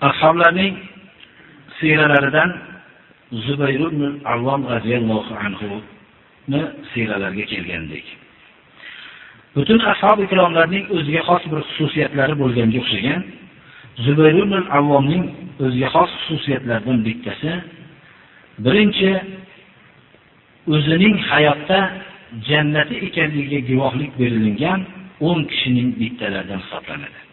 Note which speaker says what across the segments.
Speaker 1: Ashablarning siyralaridan zubayr ibn avvom anhu ni siyralarga kelgandik. Butun ashab ikromlarning o'ziga xos bir xususiyatlari bo'lganga o'xshagan zubayr ibn avvomning o'ziga xos xususiyatlaridan bittasi birinchi o'zining hayotda jannati ekanligiga guvohlik berilgan 10 kishining bittalaridan hisoblanadi.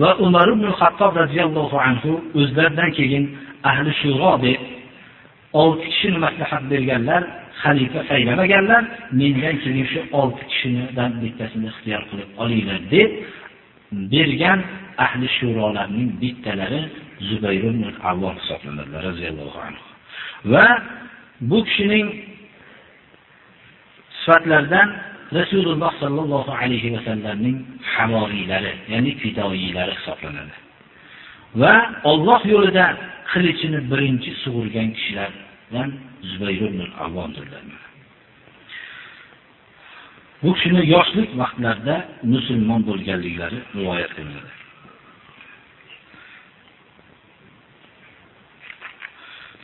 Speaker 1: Va umar ibn Xattob radhiyallohu anhu o'zlaridan keyin ahli shuro deb olti kishini maslahat berganlar xalifa saylamaganlar mendan keyin shu olti kishidan bittasini ixtiyor qilib olinglar deb bergan ahli shurolarning bittalari zubayr ibn avvom hisoblanadilar radhiyallohu anhu. Va bu kishining sifatlaridan rasululloh sollallohu alayhi vasallamning havoriylari ya'ni fidoyiylari hisoblanadi. Va Alloh yo'lida qilichini birinchi sug'urgan kishilardan zubayr ibn avvomdirlar bu kishini yoshlik vaqtlarida musulmon bo'lganliklari rivoyat qilinadi.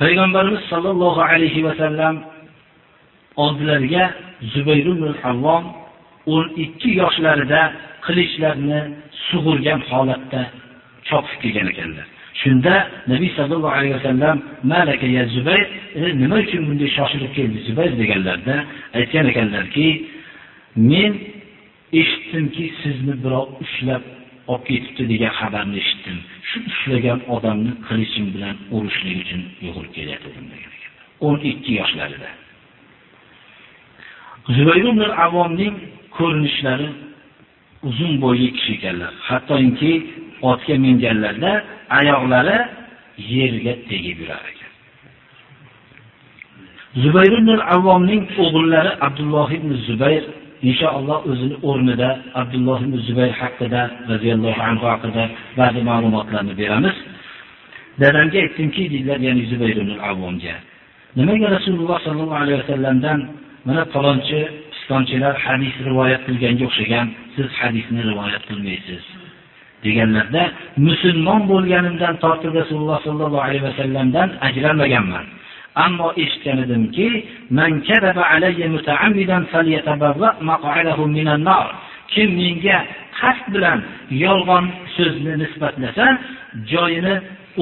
Speaker 1: Payg'ambarimiz sollallohu alayhi va sallam oldilariga zubayr ibn avvom o'n ikki yoshlarida qilichlarni sug'urgan holatda chopib kelgan ekanlar shunda nabiy sallallohu alayhi vasallam malaka ya zubayr? nima uchun bunday shoshilib keldingiz zubayr? deganlarda aytgan ekanlarki men eshitdimki sizni birov ushlab olib ketibdi degan xabarni eshitdim. Shu ushlagan odamni qilichim bilan urishlik uchun yugurib kelyapti" degan ekan. o'n ikki yoshlarida. Zubayr ibn avvomning ko'rinishlari uzun bo'yli kishi ekanlar. Hattoki otga minganlarda oyoqlari yerga tegib yurar ekan. Zubayr ibn avvomning o'g'illari abdulloh ibn zubayr inshaalloh o'zini o'rnida abdulloh ibn zubayr haqida radhiyallohu anhu haqida ba'zi ma'lumotlarni beramiz. Dadamga aytdimki deydilar ya'ni zubayr ibn avvomga nimaga rasululloh sollallohu alayhi vasallamdan mana palonchi pistonchilar hadis rivoyat qilganga o'xshagan siz hadisni rivoyat qilmaysiz. Deganlarda musulmon bo'lganimdan tortib rasululloh sollallohu alayhi vasallamdan ajralmaganman. Ammo eshitgan edimki kim menga qasd bilan yolg'on so'zni nisbatlasa joyini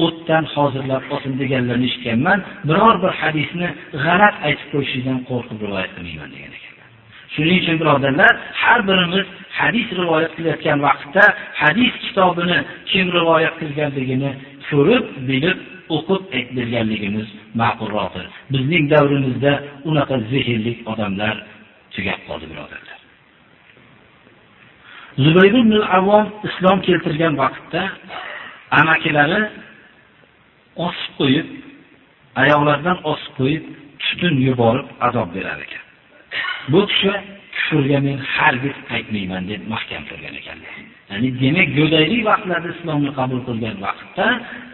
Speaker 1: o'tdan hozirlab olsin deganlarni eshitganman. Biror bir hadisni g'alati aytib qo'yishidan qo'rqib rivoyat qilmayman degan ekanlar. Shuning uchun birodarlar har birimiz hadis rivoyat qilayotgan vaqtda hadis kitobini kim rivoyat qilganligini ko'rib bilib o'qib aytib berganligimiz ma'qulroqdir. Bizning davrimizda unaqa zehrlik odamlar tugab qoldi birodarlar. Zubayr ibn avvom islom keltirgan vaqtda amakilari osib qo'yib oyoqlaridan osib qo'yib tutun yuborib azob berar ekan. Bu kishi kufrga men hargiz qaytmayman deb mahkam turgan ekanlar ya'ni demak go'daylik vaqtlarda islomni qabul qilgan vaqtda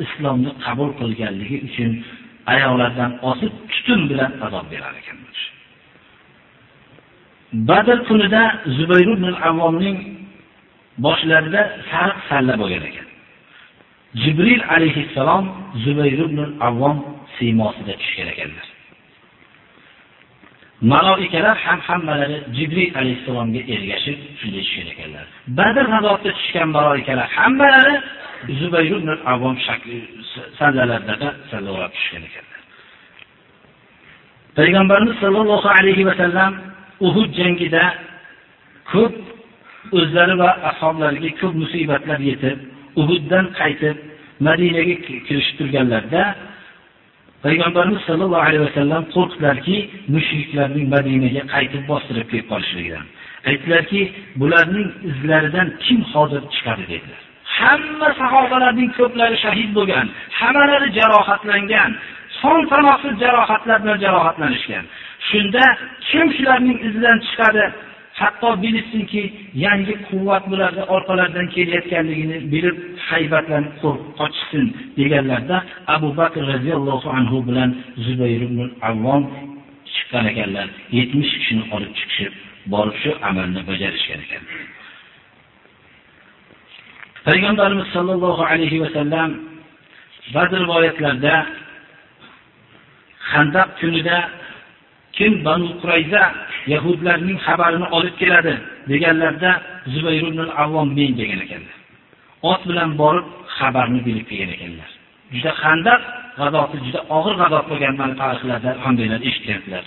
Speaker 1: islomni qabul qilganligi uchun oyoqlaridan osib tutun bilan azob berar ekan badr kunida zubayr ibn avvomning boshlarida sariq salla bo'lgan ekan. Jibril alayhissalom zubayr ibn avvom siymosida tushgan ekanlar maloikalar ham hammalari jibril alayhissalomga ergashib shunday tushgan ekanlar badr g'azotida tushgan maloikalar hammalari zubayr ibn avvom shakli sallalarida sallalab tushgan ekanlar payg'ambarimiz sollallohu alayhi va sallam uhud jangida ko'p o'zlari va ashablariga ko'p musibatlar yetib uhuddan qaytib madinaga kirishib turganlarida payg'ambarimiz sollallohu alayhi vasallam qo'rqdilarki mushriklarning madinaga qaytib bostirib kelib qolishligidan aytdilarki bularning izlaridan kim hozir chiqadi dedilar hamma sahobalarning ko'plari shahid bo'lgan, hammalari jarohatlangan, son sanoqsiz jarohatlar bilan jarohatlanishgan. Shunda kim shularning izidan chiqadi? Hatto bilsinki, yangi quvvat bularni orqalaridan kelayotganligini bilib, haybatlanib qochishsin deganlarda Abu Bakr radhiyallohu anhu bilan Zubayr ibn Avvom chiqqan ekanlar. 70 kishini olib chiqishib, borib shu amalni bajarishgan ekan. Payg'ambarimiz sollallohu alayhi va sallam ba'zi rivoyatlarda Xandaq kunida kim Banu Qurayza yahudlarning xabarini olib keladi deganlarda Zubayr ibn Avvom men degan ekanlar. Ot bilan borib xabarni bilib kelgan ekanlar. Juda Xandaq g'azoti juda og'ir g'azob bo'lgan mana tarixlarda qandaylar eshitganlar.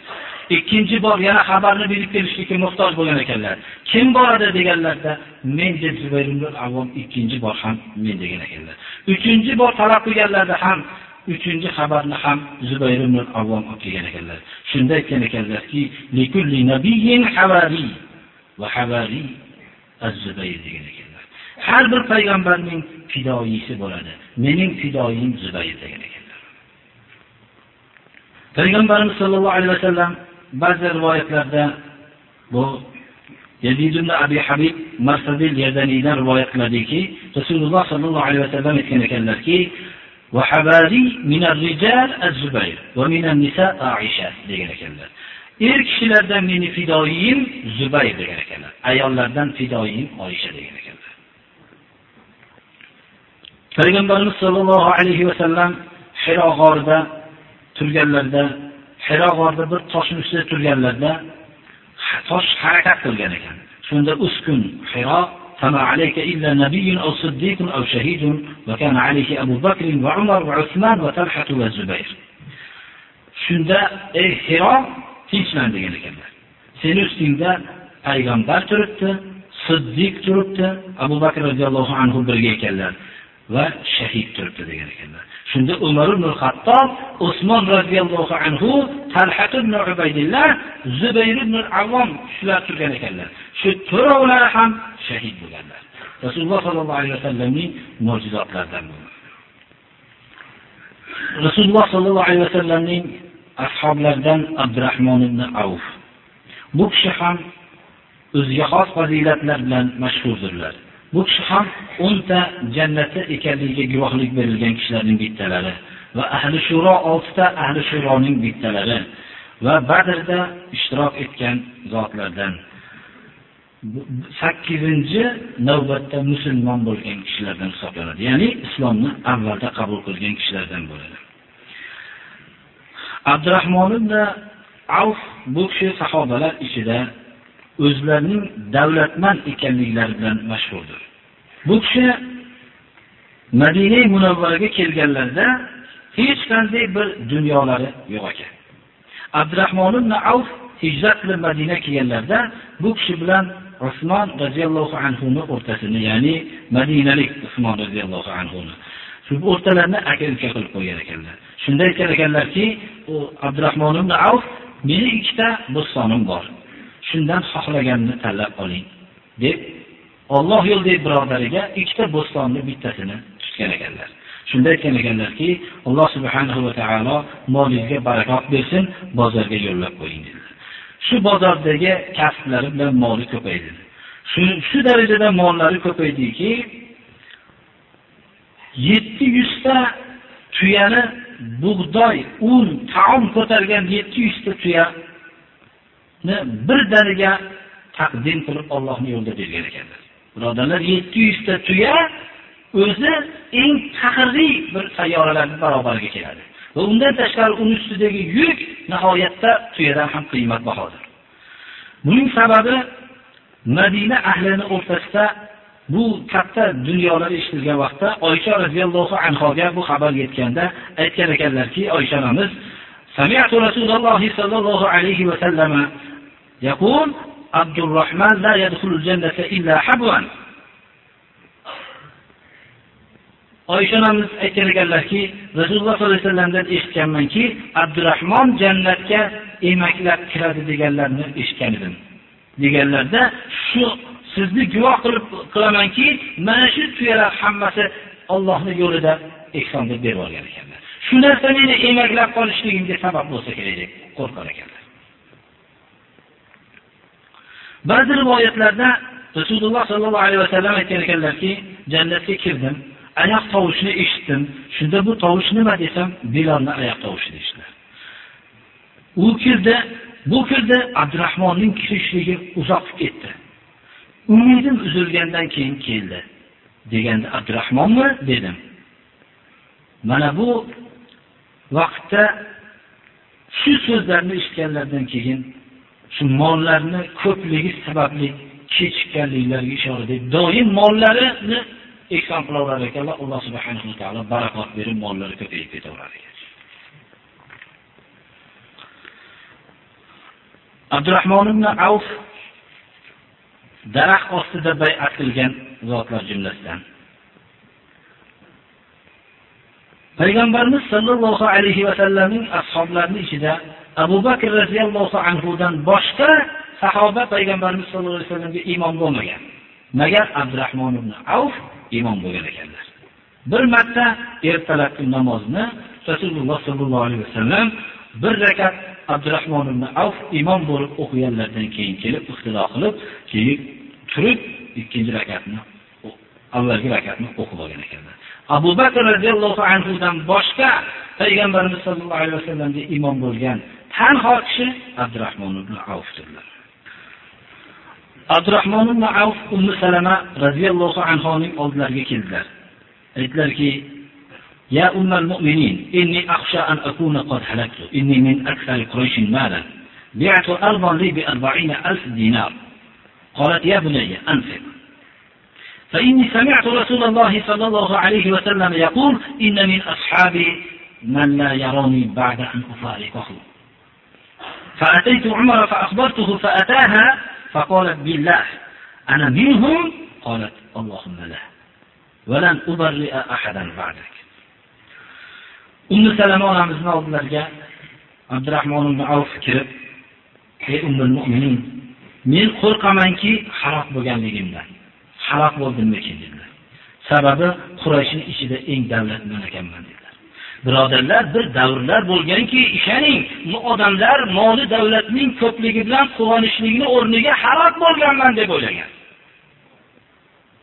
Speaker 1: Ikkinchi bor yana xabarni bilib kelishlikka muhtoj bo'lgan ekanlar. Kim boradi deganlarda men deb Zubayr ibn Avvom ikkinchi bor ham men degan ekanlar. Uchinchi bor talab qilganlarda ham uchinchi xabarni ham Zubayr ibn Avvom olib kelgan ekanlar. Shunda aytgan ekanlarki, likulli nabiyyin havari va havari az-Zubayr degan ekanlar. Har bir payg'ambarning fidoyisi bo'ladi. Mening fidoyim Zubayr degan ekanlar. Payg'ambarimiz sollallohu alayhi vasallam ba'zi rivoyatlarda bu Yazid ibn Abi Habib Marsadil Yadaniydan rivoyat qiladiki, Rasululloh sollallohu alayhi vasallam aytgan ekanlarki, va habari min ar-rijal zubayr min an-nisa Aisha degan ekanlar. Er kishilardan meni fidoyim Zubayr degan ekanlar. Ayollardan fidoyim Oysha degan ekanlar. Payg'ambarimiz sollallohu alayhi va sallam Hiro g'orida turganlarida, Hiro g'orida bir toshning ustida turganlarida tosh harakat qilgan ekan. Shunda uskun Hiro فما عليك إلا نبي أو صديق أو شهيد وكان عليه أبو بكر وعمر وعثمان وطلحة والزبير shunda ey Hiro tinchlan degan ekanlar. Seni ustingda payg'ambar turibdi, siddiq turibdi, Abu Bakr radhiyallohu anhu birga ekanlar va shahid turibdi degan ekanlar. Shunda Umar ibn Xattob, Usmon radhiyallohu anhu, Talha ibn Ubaydillah, Zubayr ibn Avvom shular turgan ekanlar. Shu to'rovlari ham shahid bo'lganlar. Rasululloh sollallohu alayhi vasallamning mo'jizotlaridan bo'ldi. Rasululloh sollallohu alayhi vasallamning ashablaridan Abdurrahmon ibn Auf. Bu kishi ham o'ziga xos fazilatlar bilan mashhurdirlar. Bu kishi ham 10 ta jannatda ekanligiga guvohlik berilgan kishilarning bittalari va ahli shuro 6 ta ahli shuroning bittalari va Badrda ishtirok etgan zotlardan 8-chi navbatda musulmon bo'lgan kishilardan hisoblanadi. Ya'ni islomni avvalda qabul qilgan kishilardan bo'ladi. Abdurrahmon ibn Auf bu kishi sahobalar ichida o'zlarining davlatmand ekanliklari bilan mashhurdir. Bu kishi Madina Munawvaraga kelganlarida hech qanday bir dunyolari yo'q ekan. Abdurahmon ibn Auf hijrat qilib Madina kelganlarida bu kishi bilan Usmon roziyallohu anhu ning o'rtasini, ya'ni Madinalik Usmon roziyallohu anhu ni shu o'rtalarini aka-uka qilib qo'ygan ekanlar. Shunda aytgan ekanlarki, u Abdurahmon ibn Auf meni ikkita bo'stonim bor. Shundan xohlaganini tanlab oling deb Alloh yo'lidagi birodariga ikkita bo'stonni bittasini tutgan ekanlar. Shunda aytgan ekanlarki, Alloh subhanahu va taolo molingizga barakot bersin, bozorga yo'llab qo'ying dedilar. Shu bozordagi kasblari bilan moli ko'paydi. Shu shu darajada mollari ko'paydiki, 700 ta tuyani bug'doy, un, taom ko'targan 700 ta tuya bir dariga taqdim qilib Allohning yo'lida bergan ekanlar. Birodarlar 700 ta tuya o'zi eng faxrli bir sayyoralarning barobariga keladi. Va undan tashqari uning ustidagi yuk nihoyatda tuyadan ham qimmatbahodir. Buning sababi Madina ahlini o'rtasida bu katta dunyolar eshitilgan vaqtda Oysha radhiyallohu anhoga bu xabar yetganda aytgan ekanlarki, Oysha onamiz سمعت رسول الله صلى الله عليه وسلم يقول عبد الرحمن لا يدخل الجنة إلا حبوا Oysha onamiz aytgan ekanlarki, Rasululloh sollallohu alayhi vasallamdan eshitganmanki, Abdurrahmon jannatga emaklab kiradi deganlarni eshitgan edim. Deganlarda shu sizni guvoh qilib qilamanki, mana shu tuyalar hammasi Allohning yo'lida ehson deb berib olgan ekanlar. Shu narsa meni emaklab qolishligimga sabab bo'lsa kerak deb qo'rqar ekanlar. Ba'zi rivoyatlarda Rasululloh sollallohu alayhi vasallam aytgan ekanlarki, jannatga kirdim, oyoq tovushini eshitdim. Shunda bu tovush nima desam, Bilolning oyoq tovushi deyishdilar. U kirdi, bu kirdi Abdurahmonning kirishligi uzoq ketdi. Umidim uzilgandan keyin keldi. Deganda Abdurahmonmi dedim. Mana bu vaqtda shu so'zlarni eshitganlardan keyin shu mollarni ko'pligi sababli kechikkanliklariga ishora deb doim mollarini ehson qilaverar ekanlar alloh subhanahu va taolo barakot berib mollari ko'payib ketaverar ekan. Abdurahmon ibn avf daraxt ostida bay'at qilgan zotlar jumlasidan. Payg'ambarimiz sollallohu alayhi vasallamning ashablarining ichida abu bakr roziyallohu anhudan boshqa sahoba payg'ambarimiz sollallohu alayhi vasallamga iymon bo'lmagan. Magar Abdurrahmon ibn avf iymon bo'lgan ekanlar. Bir marta ertalabki namozni rasululloh sollallohu alayhi vasallam bir rakat Abdurrahmon ibn avf imom bo'lib o'qiganlardan keyin kelib ixtilo qilib keyin turib ikkinchi rakatni avvalgi rakatni o'qib olgan ekanlar. abu bakr roziyallohu anhudan boshqa payg'ambarimiz sollallohu alayhi vasallamga imom bo'lgan tanho kishi abdurahmon ibn avfdirlar abdurahmon ibn avf ummu salama roziyallohu anhoning oldilariga keldilar aytdilarki يا أم المؤمنين إني أخشى أن أكون قد هلكت إني من أكثر قريش مالا بعت أرضا لي بأربعين ألف دينار قالت يا بني أنفق فإني سمعت رسول الله صلى الله عليه وسلم يقول إن من أصحابي من لا يروني بعد أن أفارقه. فأتيت عمر فأخبرته فأتاها فقالت بالله أنا منهم؟ قالت اللهم لا ولن أبرئ أحدا بعدك. Ummu Salama onamizning oldilariga Abdurahmon ibn Avf kirib, "Ey ummul mu'minin, men qo'rqamanki halok bo'lganligimdan. Halok bo'ldimmikin?" dedilar. Sababi Qurayshning ichida eng davlatman ekanman dedilar. Birodarlar, bir davrlar bo'lganki, ishaning, bu odamlar moli davlatning ko'pligi bilan quvonishlikni o'rniga halok bo'lganman deb o'ylagan.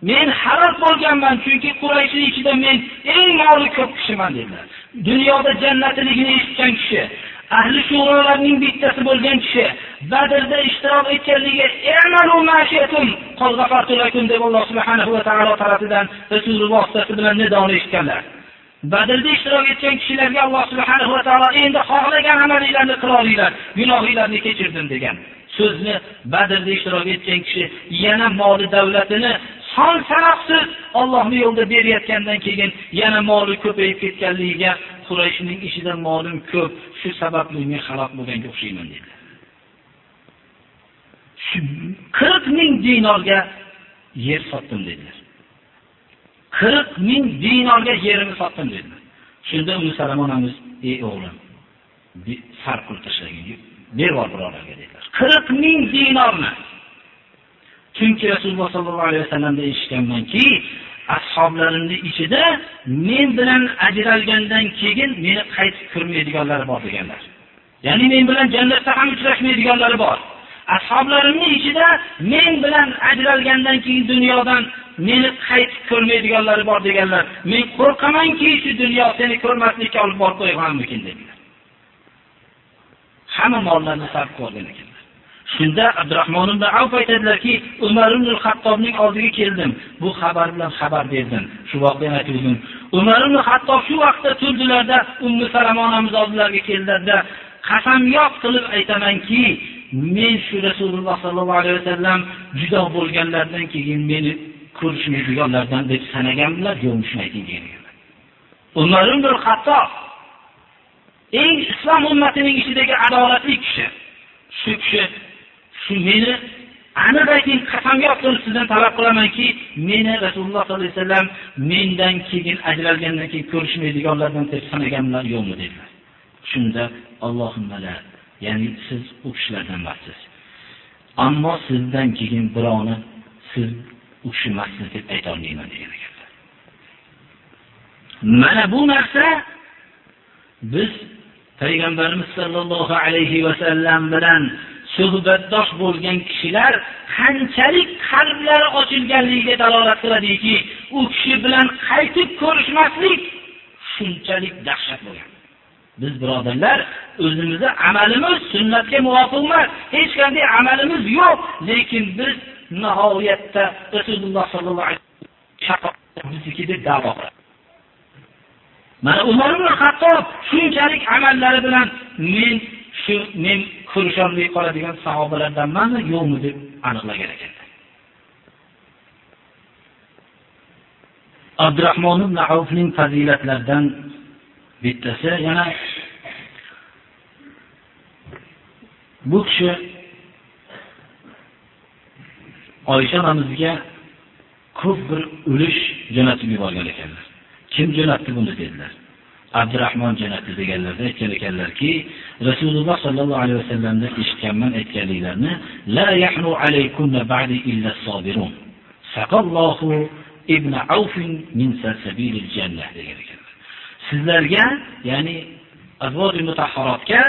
Speaker 1: Men halok bo'lganman, chunki Qurayshning ichida men eng moli ko'p kishiman dedilar. Dunyoda jannatligini eshitgan kishi, ahli shurolarning bittasi bo'lgan kishi, Badrda ishtirok etganligi "I'malu ma'shiyatum qad ghafartu lakum" deb Alloh subhanahu va taolo tarafidan Rasululloh vositasi bilan nidoni eshitganlar. Badrda ishtirok etgan kishilarga Alloh subhanahu va taolo endi xohlagan amalinglarni qila olinglar, gunohinglarni kechirdim degan. So'zni Badrda ishtirok etgan kishi yana moli davlatini son sanoqsiz Allohning yo'lida berayotgandan keyin yana moli ko'payib ketganligiga Qurayshning ishida molim ko'p, shu sababli men halok bo'lganga o'xshayman dedi. 40 ming dinorga yer sotdim dedilar. 40 ming dinorga yerimni sotdim dedilar. Shunda Ummu Salamonamiz, "Ey o'g'lim, sarf qilib tashlagin, berib yubor birodarga" dedilar. 40 ming dinorni Chunki Rasululloh sollallohu alayhi vasallamda eshitganmanki, ashoblarimning ichida men bilan ajralgandan keyin meni qaytib ko'rmaydiganlar bor deganlar. Ya'ni men bilan jannatda ham uchrashmaydiganlari bor. ashoblarimni ichida men bilan ajralgandan keyin dunyodan meni qaytib ko'rmaydiganlari bor deganlar. Men qo'rqamanki, shu dunyo seni ko'rmaslikka olib borib qo'yganmikin dedilar. Hamma mollarni sarf qilgan ekan. Shunda Abdurahmon ibn Avf aytadilarki, Umar ibn Xattobning oldiga keldim. Bu xabar bilan xabar berdim. Shu voqeani aytdim. Umar ibn Xattob shu vaqtda turdilarda Ummu Salama onamiz oldilariga keldilarda, qasamyod qilib aytamanki, men shu Rasululloh sallallohu alayhi vasallam judo bo'lganlardan keyin meni ko'rishmaydiganlardan deb sanaganlar, yo'qmishmaydi degan. Umar ibn Xattob eng islom ummatining ichidagi adolatli kishi. Shu kishi shu meni aniq ayting qasamyod sizdan talab qilamanki meni rasululloh sollallohu alayhi vasallam mendan keyin ajralgandan keyin ko'rishmaydiganlardan deb sanaganlar yo'qmi dedilar shunda allohimma ya'ni siz u kishilardan emassiz ammo sizdan keyin birovni siz u kishi emas deb aytolmayman degan ekanlar. Mana bu narsa biz payg'ambarimiz sollallohu alayhi vasallam bilan suhbatdosh bo'lgan kishilar qanchalik qalblari ochilganligiga dalolat qiladiki, u kishi bilan qaytib ko'rishmaslik shunchalik dahshat bo'lgan. Biz birodarlar, o'zimizni amalimiz sunnatga muvofiq emas, hech qanday amalimiz yo'q, lekin biz nihoyatda Rasululloh sollallohu alayhi bizniki deb da'vo qilamiz. Mana Umar ibn Hattob shunchalik amallari bilan men shu men ko'risholmay qoladigan sahobalardanmanmi yo'qmi deb aniqlagan ekanlar. Abdurrahmon ibn Avfning fazilatlaridan bittasi yana bu kishi Oysha onamizga ko'p bir ulush jo'natib yuborgan ekanlar. Kim jo'natdi buni dedilar. Abdurrahmon Janati deganlarda aytgan ekanlarki, Rasululloh sallallohu alayhi vasallamdan eshitganman aytganliklarini la yahnu alaykunna ba'di illa sabirun. Saqallohu ibn Auf min sabilil jannah degan ekanlar. Sizlarga, ya'ni azvoj mutahharotga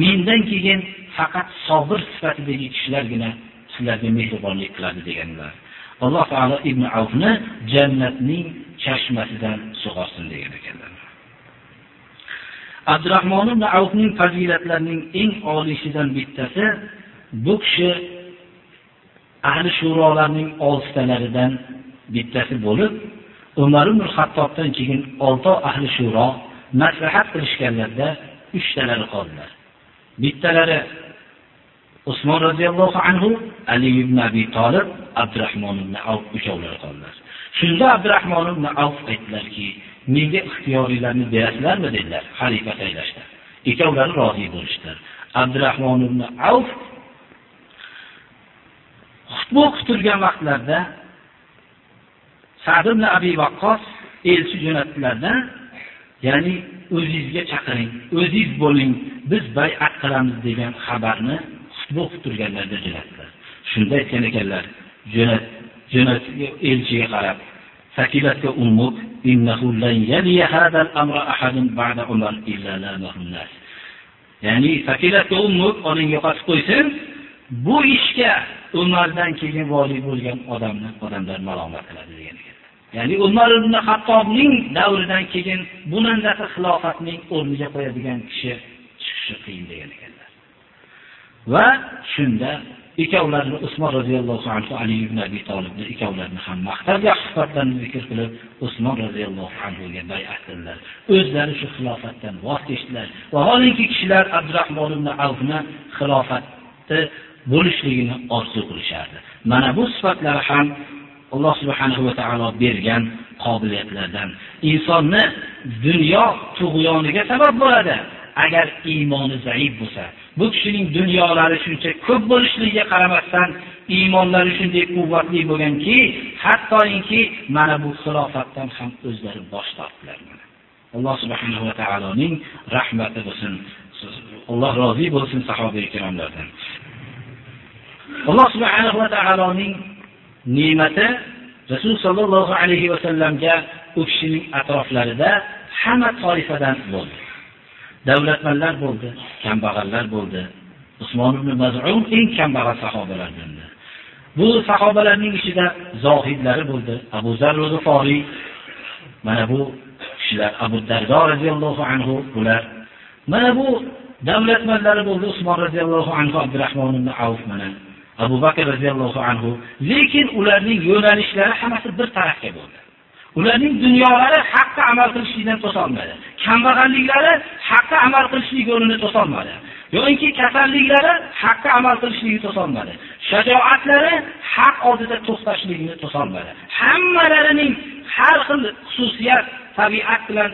Speaker 1: mendan keyin faqat sabr sifatidagi kishilargina sizlarga mehribonlik qiladi deganlar. Alloh taolo Ibn Avfni jannatning chashmasidan sug'orsin degan ekanlar. Abdurrahmon ibn Avfning fazilatlarining eng oliysidan bittasi bu kishi ahli shurolarning oltitalaridan bittasi bo'lib, Umar ibn Xattobdan keyin olti ahli shuro maslahat qilishganlarda uchtalari qoldilar. Bittalari Usmon roziyallohu anhu, Ali ibn Abi Talib, Abdurrahmon ibn Avf uchovlari qoldilar. Shunda Abdurrahmon ibn Avf aytdilarki, menga ixtiyoriylarni berasizlarmi dedilar xalifa saylashda. Ikkovlari rozi bo'lishdilar. abdurahmon ibn Avf xutba o'qib turgan vaqtlarda Sa'd ibn Abi Waqqas elchi jo'natdilarda, ya'ni o'zingizga chaqiring, o'zingiz bo'ling, biz bay'at qilamiz degan xabarni xutba o'qib turganlarida jo'natdilar. Shunda aytgan ekanlar, jo'nat jo'nat elchiga qarab, Sakilatka أمك innahu lan يلي هذا al-amra ahadun ba'da Umar illa الناس nas. Ya'ni أمك ummuk يقص yo'qotib bu ishga Umardan keyin voliy bo'lgan odamni odamlar malomat qiladi degan ekan. Ya'ni Umar ibn hattobning davridan keyin bunandaqi xilofatning o'rniga qo'yadigan kishi chiqishi qiyin degan ekanlar. Va shunda ikkovlarini Usmon roziyallohu anhu Ali ibn Abi Talibni ikkovlarini ham maqtab yaxshi sifatlarni zikr qilib Usmon roziyallohu anhuga bay'at qildilar. O'zlari shu xilofatdan voz kechdilar. Vaholanki kishilar Abdurrahmon ibn Avfni xilofatni bo'lishligini orzu qilishardi. Mana bu sifatlar ham Alloh subhanahu va taolo bergan qobiliyatlardan insonni dunyo tug'yoniga sabab bo'ladi. Agar iymoni zaif bo'lsa, bu kishining dunyolari shuncha ko'p bo'lishligiga qaramasdan iymonlari shunday quvvatli bo'lganki, hattoki mana bu xilofatdan ham o'zlari bosh tortdilar. Alloh subhanahu va taoloning rahmati bo'lsin. Alloh rozi bo'lsin sahoba ikromlardan. Alloh subhanahu va taoloning ne'mati Rasul sollallohu alayhi va sallamga u kishining atroflarida hamma toifadan bo'ldi. Davlatmanlar bo'ldi, kambag'allar bo'ldi. Usmon ibn Maz'un eng kambag'al sahobalardan. Bu sahobalarning ichida zohidlari bo'ldi. Abu Zar al-Ghifori mana bu kishilar Abu Dardo radhiyallohu anhu bular. Mana bu davlatmanlari bo'ldi Usmon radhiyallohu anhu, Abdurrahmon ibn Auf mana. Abu Bakr radhiyallohu anhu. Lekin ularning yo'nalishlari hammasi bir tarafga bo'ldi. Ularning dunyolari haqqa amal qilishlikdan to'solmadi. Kambag'alliklari haqqa amal qilishlik yo'lini to'solmadi. yo'inki kasalliklari haqqa amal qilishligini to'solmadi. Shajoatlari haq oldida to'xtashligini to'solmadi. Hammalarining har xil xususiyat, tabiat bilan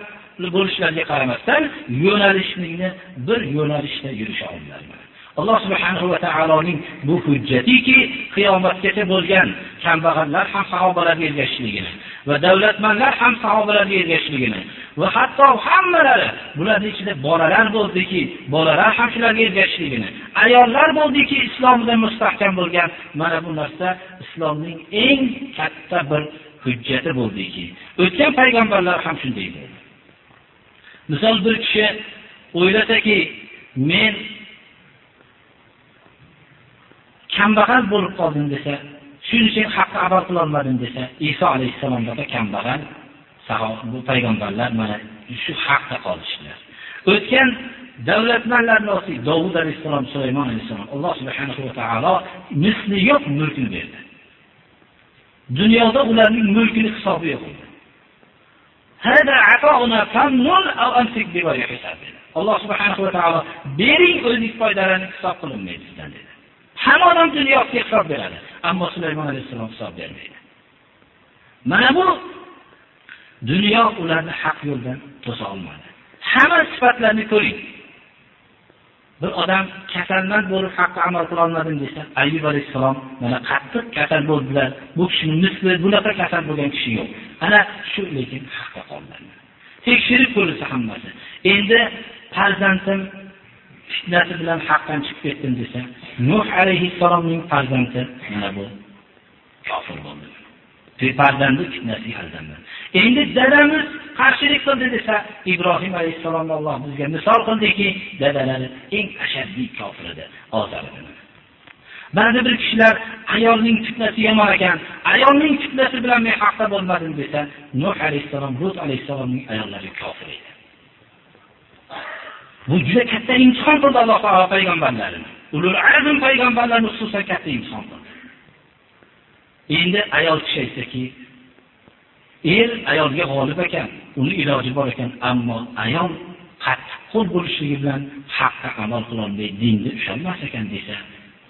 Speaker 1: bo'lishlariga qaramasdan yo'nalishlikni bir yo'nalishda yurisha olmadilar Alloh subhanahu va taoloning bu hujjatiki qiyomatgacha bo'lgan kambag'allar ham sahobalarga ergashishligini va davlatmanlar ham sahobalarga ergashishligini va hatto hammalari bularning ichida bolalar bo'ldiki, bolalar ham shularga ergashishligini, ayollar bo'ldiki, islomda mustahkam bo'lgan. Mana bu narsa islomning eng katta bir hujjati bo'ldiki, o'tgan payg'ambarlar ham shunday bo'ldi. Misol bir kishi o'ylasaki, men kambag'al bo'lib qoldim desa, shuning uchun haqqa amal qilolmadim desa, Iso alayhissalomda kambag'al bu payg'ambarlar mana shu haqda qolishdilar. O'tgan davlatmanlarni olsak, dovud alayhissalom, Sulaymon alayhissalom, Alloh subhanahu va taolo misli yo'q mulkni berdi. Dunyoda ularning mulkini hisobi yo'q edi. Hada Alloh subhanahu va taolo bering o'zingiz foydalaring hisob qilinmaydi sizdan dedi. Hamma odam dunyosiga hisob beradi, ammo Sulaymon alayhissalom hisob bermaydi. Mana bu dunyo ularni haq yo'ldan to'sa olmadi. Hamma sifatlarni ko'ring. Bir odam kasalmand bo'lib haqqa amal qila olmadim desa, Ayyub alayhissalom mana qattiq kasal bo'ldilar. Bu kishini misli bunaqa kasal bo'lgan kishi yo'q. Ana shu lekin haqqa qoldilar. Tekshirib ko'rilsa hammasi. Endi farzandim fitnasi bilan haqdan chiqib ketdim desa, Nuh alayhissalomning farzandi mana bu kofir bo'ldi. Farzandi fitnasiga aldanmadi. Endi dadamiz qarshilik qildi desa, Ibrohim alayhissalomni Alloh bizga misol qildiki, dadalari eng ashaddiy kofir edi. Ba'zi bir kishilar ayolning fitnasi yomon ekan, ayolning fitnasi bilan men haqda bo'lmadim desa, Nuh alayhissalom, rut alayhissalomning ayollari kofir edi. Bu juda katta imtihon bo'ldi Alloh taolo payg'ambarlarini. Ulul azm payg'ambarlarni xususan katta imtihon bo'ldi. Endi ayol kishi aytsaki, er ayolga g'olib ekan, uni iloji bor ekan, ammo ayol qattiqqo'l bo'lishligi bilan haqqa amal qila olmaydi, dinga ishonmas ekan desa,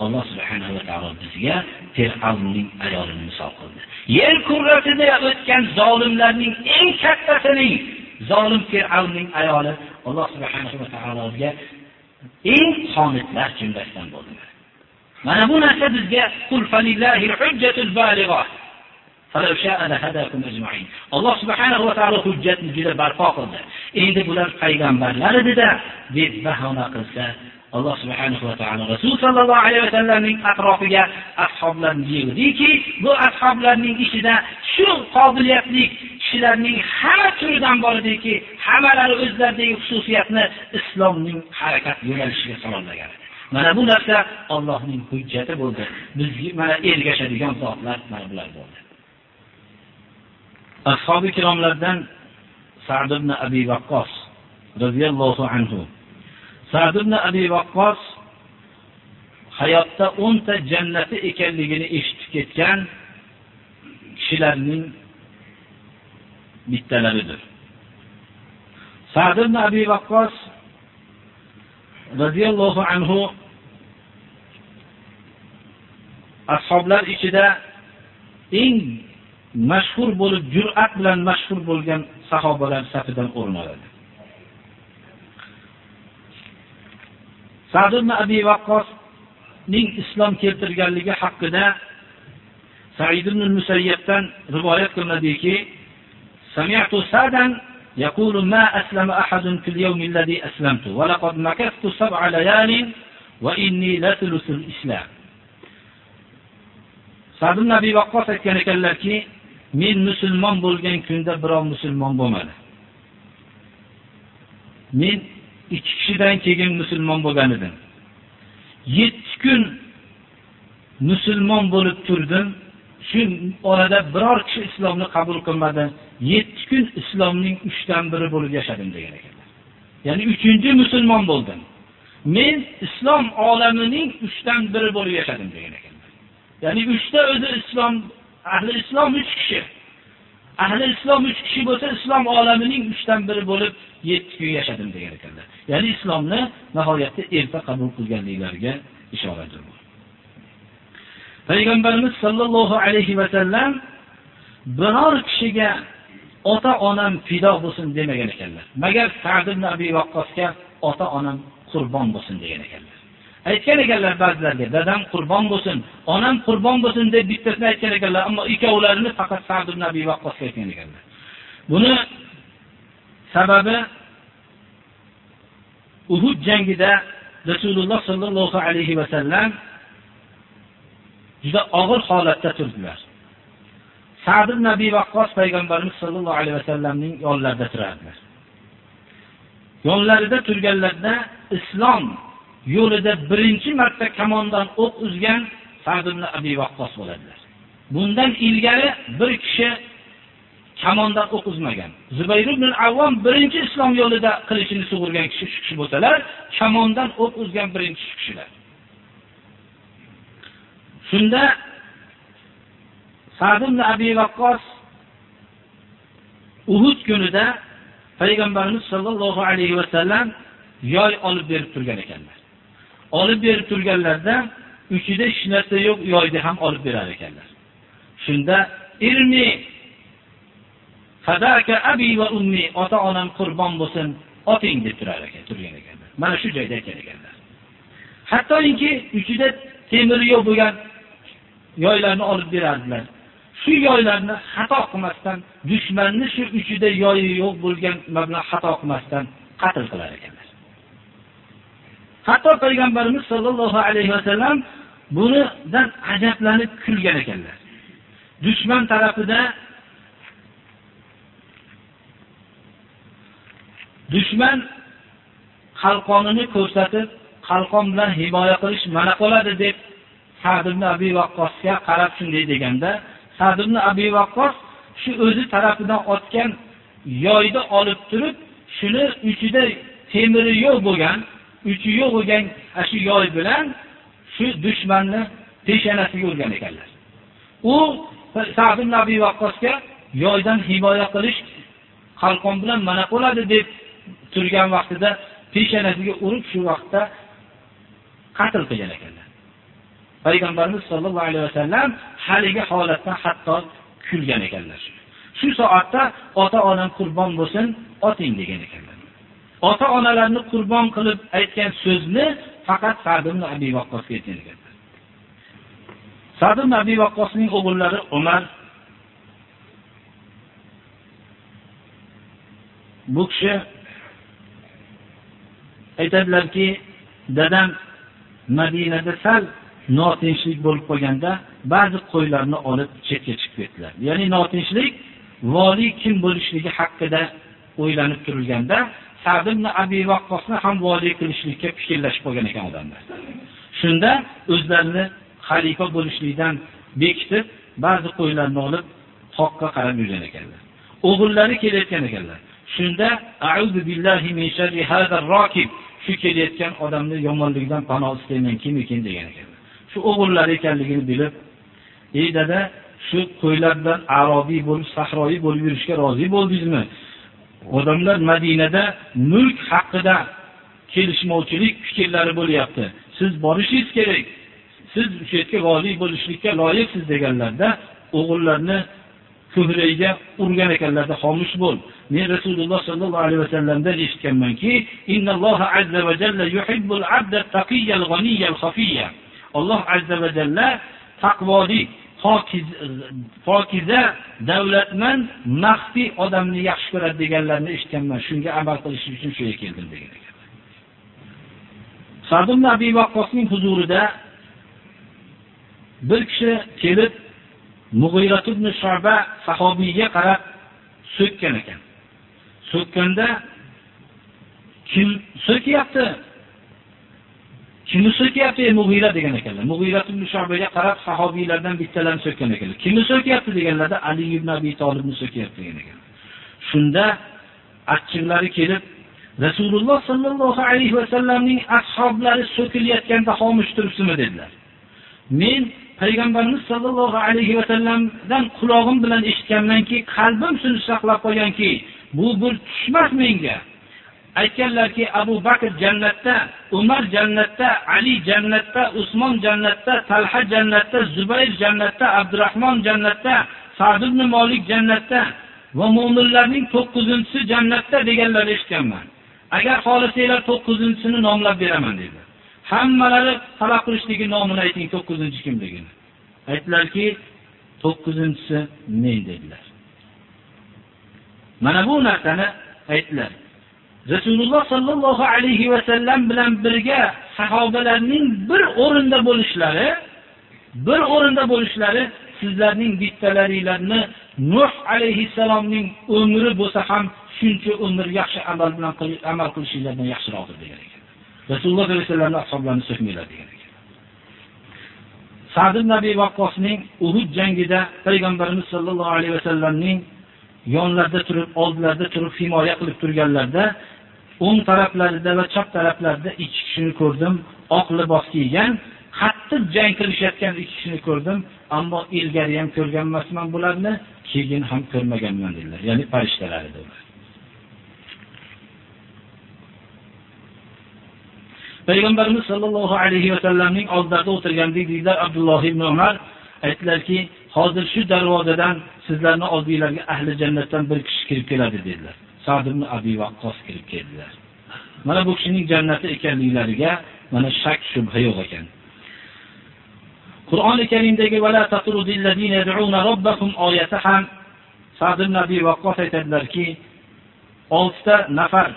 Speaker 1: Alloh subhanahu va taolo bizga Fir'avnning ayolini misol qildi. Yer kurrasida o'tgan zolimlarning eng kattasining zolim Fir'avnning ayoli Alloh subhanahu va taologa eng qonitlar jumlasidan bo'ldilar. Mana bu narsa bizga qul falillahil hujjatul baligha. Falau sha'a lahadakum ajma'in. Alloh subhanahu va taolo hujjatni juda barpo qildi. Endi bular payg'ambarlar edi-da deb bahona qilsa, Alloh subhanahu va taolo Rasul sallallohu alayhi va sallamning atrofiga ashoblarni yig'diki, bu ashoblarning ichida shu qobiliyatli kishilarning hamma turidan bor ediki, hammalari o'zlaridagi xususiyatni islomning harakat yo'nalishiga sololagan. Mana bu narsa Allohning hujjati bo'ldi. Bizga mana ergashadigan zotlar mana bular bo'ldi. Ashabi kiromlardan Sa'd ibn Abi Waqqas radhiyallohu anhu Sa'd ibn Abi Waqqas hayotda 10 ta jannati ekanligini eshitib ketgan kishilarning bittalaridir. Sa'd ibn Abi Waqqas radhiyallohu anhu ashoblar ichida eng mashhur bo'lib, jur'at bilan mashhur bo'lgan sahobalar safidan o'rin oladi. Sa'd ibn Abi Waqqosning islom keltirganligi haqida Sa'id ibn Musayyabdan rivoyat qilinadiki, سمعت سادا يقول ما أسلم أحد في اليوم الذي أسلمت ولقد مكثت سبع ليال وإني لثلث الإسلام Sa'd ibn Abi Waqqas aytgan ekanlarki, men musulmon bo'lgan kunda birov musulmon bo'lmadi. Men ikki kishidan keyin musulmon bo'lgan edim. 7 kun musulmon bo'lib turdim. Shu orada biror kishi islomni qabul qilmadi. 7 kun islomning 3 dan biri bo'lib yashadim degan ekanlar. Ya'ni 3-chi musulmon bo'ldim. Men islom olamining 3 dan biri bo'lib yashadim degan ekanlar. Ya'ni 3 ta o'zi islom ahli islom 3 kishi. Ahli islom 3 kishi bo'lsa, islom olamining 3 dan biri bo'lib 7 kun yashadim degan ekanlar. Ya'ni islomni nihoyatda erta qabul qilganliklariga ishoradir bu. Payg'ambarimiz sollallohu alayhi va sallam biror kishiga ota-onam fido bo'lsin demagan ekanlar. Magar Sa'd ibn Abi Waqqosga ota-onam qurbon bo'lsin degan ekanlar. Aytgan ekanlar ba'zilarga, dadam qurbon bo'lsin, onam qurbon bo'lsin deb bittasini aytgan ekanlar, ammo ikkovlarini faqat Sa'd ibn Abi Waqqosga aytgan ekanlar. Buni Sababi Uhud jangida Rasululloh sollallohu alayhi va sallam juda og'ir holatda turdilar. Sa'd ibn Abi Waqqos payg'ambarimiz sollallohu alayhi va sallamning yonlarida turardilar. Yonlarida turganlarda islom yo'lida birinchi marta kamondan o'q uzgan Sa'd ibn Abi Waqqos bo'ladilar. Bundan ilgari bir kishi kamondan o'q uzmagan. Zubayr ibn Avvom birinchi islom yo'lida qilichini sug'urgan kishi shu kishi bo'lsalar, kamondan o'q uzgan birinchi kishilar. Shunda Sa'd ibn Abi Waqqos Uhud kunida payg'ambarimiz sollallohu alayhi va sallam yoy olib berib turgan ekanlar. Olib berib turganlarda uchida hech narsa yo'q, yoyni ham olib berar ekanlar. Shunda irmi Fadaka abi va ummi ota-onam qurbon bo'lsin, oting deb turar ekan, turgan ekanlar. Mana shu joyda aytgan ekanlar. Hattoki uchida temiri yo'q bo'lgan yoylarni olib berardilar. Shu yoylarni xato qilmasdan, dushmanni shu uchida yoyi yo'q bo'lgan mablag' xato qilmasdan qatl qilar ekan Hatto payg'ambarimiz sollallohu alayhi va sallam bunidan ajablanib kulgan ekanlar. Dushman tarafida dushman qalqonini ko'rsatib, qalqon bilan himoya qilish mana qoladi deb Sa'd ibn Abi Waqqosga qarab shunday deganda, Sa'd ibn Abi Waqqos shu o'zi tarafidan otgan yoyni olib turib, shuni uchida temiri yo'q bo'lgan, uchi yo'q bo'lgan shu yoy bilan shu dushmanni peshanasiga urgan ekanlar. U Sa'd ibn Abi yoydan himoya qilish qalqon bilan mana qoladi deb turgan vaqtida peshanasiga urib shu vaqtda qatl qilgan ekanlar. Payg'ambarimiz sollallohu alayhi vasallam haligi holatdan hatto kulgan ekanlar. Shu soatda ota-onam qurbon bo'lsin, oting degan ekanlar. Ota-onalarni qurbon qilib aytgan so'zni faqat Sa'd ibn Abi Waqqosga aytgan. Sa'd ibn Abi Waqqosning o'g'illari Umar bu kishi aytadilarki, dadam Madinada sal notinchlik bo'lib qolganda ba'zi qo'ylarni olib chetga chiqib ketdilar. Ya'ni notinchlik vali kim bo'lishligi haqida o'ylanib turilganda Sa'd ibn Abi Waqqosni ham vodiy qilishlikka fikrlashib qolgan ekan odamlar. Shunda o'zlarini xalifa bo'lishlikdan bekitib, ba'zi qo'ylarni olib toqqa qarab yurgan ekanlar. O'g'illari kelayotgan ekanlar. Shunda a'udhu billahi min sharri hadar rakib shu kelayotgan odamni yomonligidan panoh istayman kim ekan degan ekanlar. Shu o'g'illari ekanligini bilib, "Ey dada, shu qo'ylar bilan arobiy bo'lib, sahroyi bo'lib yurishga rozi bo'ldingizmi? Odamlar Madinada mulk haqida kelishmovchilik fikrlari bo'lyapti. Siz borishingiz kerak. Siz shu yerga vali bo'lishlikka loyiqsiz deganlarda o'g'illarni ko'kragiga urgan ekanlarda xomush bo'l. Men Rasululloh sollallohu alayhi vasallamdan eshitganmanki, innalloha azza va jalla yuhibbul abda taqiyyal ghaniyal khafiyya. Alloh azza va jalla taqvoli, pokiza, davlatman maxfiy odamni yaxshi ko'radi deganlarni eshitganman. Shunga amal qilish uchun shu yerga keldim degan ekan. Sa'd ibn Abi Waqqosning huzurida bir kishi kelib Mug'irat ibn Shu'ba sahobiyga qarab so'kkan ekan. So'kkanda kim so'kyapti? Kimni so'kyapti Mughira degan ekanlar. Mughira ibn Shu'baga qarab sahobiylardan bittalarni so'kkan ekanlar. Kimni so'kyapti deganlarda Ali ibn Abi Talibni so'kyapti degan ekanlar. Shunda achchiqlari kelib Rasululloh sallallohu alayhi va sallamning ashablari so'kilayotganda xomush turibsizmi dedilar. Men payg'ambarimiz sollallohu alayhi va sallamdan qulog'im bilan eshitganmanki, qalbim shuni saqlab qo'yganki, bu bir tushmas menga. Aytganlarki, Abu Bakr jannatda, Umar jannatda, Ali jannatda, Usmon jannatda, Talha jannatda, Zubayr jannatda, abdurahmon jannatda, Sa'd ibn Malik jannatda va mu'minlarning 9-si jannatda deganlarni eshitganman. Agar xohlasanglar 9-sini nomlab beraman dedi Hammalari talab qilishligi nomini ayting 9-chi kimligini. Aytdilarki, 9-chisi men dedilar. Mana bu narsani aytdilar. Rasululloh sallallohu alayhi va sallam bilan birga sahobalarning bir o'rinda bo'lishlari, bir o'rinda bo'lishlari sizlarning bittalaringlarni Nuh alayhissalomning umri bo'lsa ham shuncha umr yaxshi amal bilan amal qilishinglardan yaxshiroqdir degan ekan. Rasululloh sollallohu alayhi vasallamning ashoblarini so'kmanglar degan ekan. Sa'd ibn Abi Waqqosning Uhud jangida payg'ambarimiz sollallohu alayhi vasallamning yonlarida turib, oldlarida turib himoya qilib turganlarda o'ng taraflarida va chap taraflarida ikki kishini ko'rdim, oq libos kiygan, qattiq jang qilishayotgan ikki kishini ko'rdim, ammo ilgari ham ko'rgan emasman bularni, keyin ham ko'rmaganman dedilar. Ya'ni farishtalar edi. Payg'ambarimiz sollallohu alayhi va sallamning oldida o'tirgandek deydilar Abdulloh ibn Umar aytdilarki, hozir shu darvozadan sizlarni oldinglarga ahli jannatdan bir kishi kirib keladi dedilar. Sa'd ibn Abi Waqqos kirib keldilar. Mana bu kishining jannati ekanliklariga mana shak shubha yo'q ekan. Qur'oni Karimdagi vala tatrudillazina yad'una robbakum oyati ham Sa'd ibn Abi aytadilarki, 6 ta nafar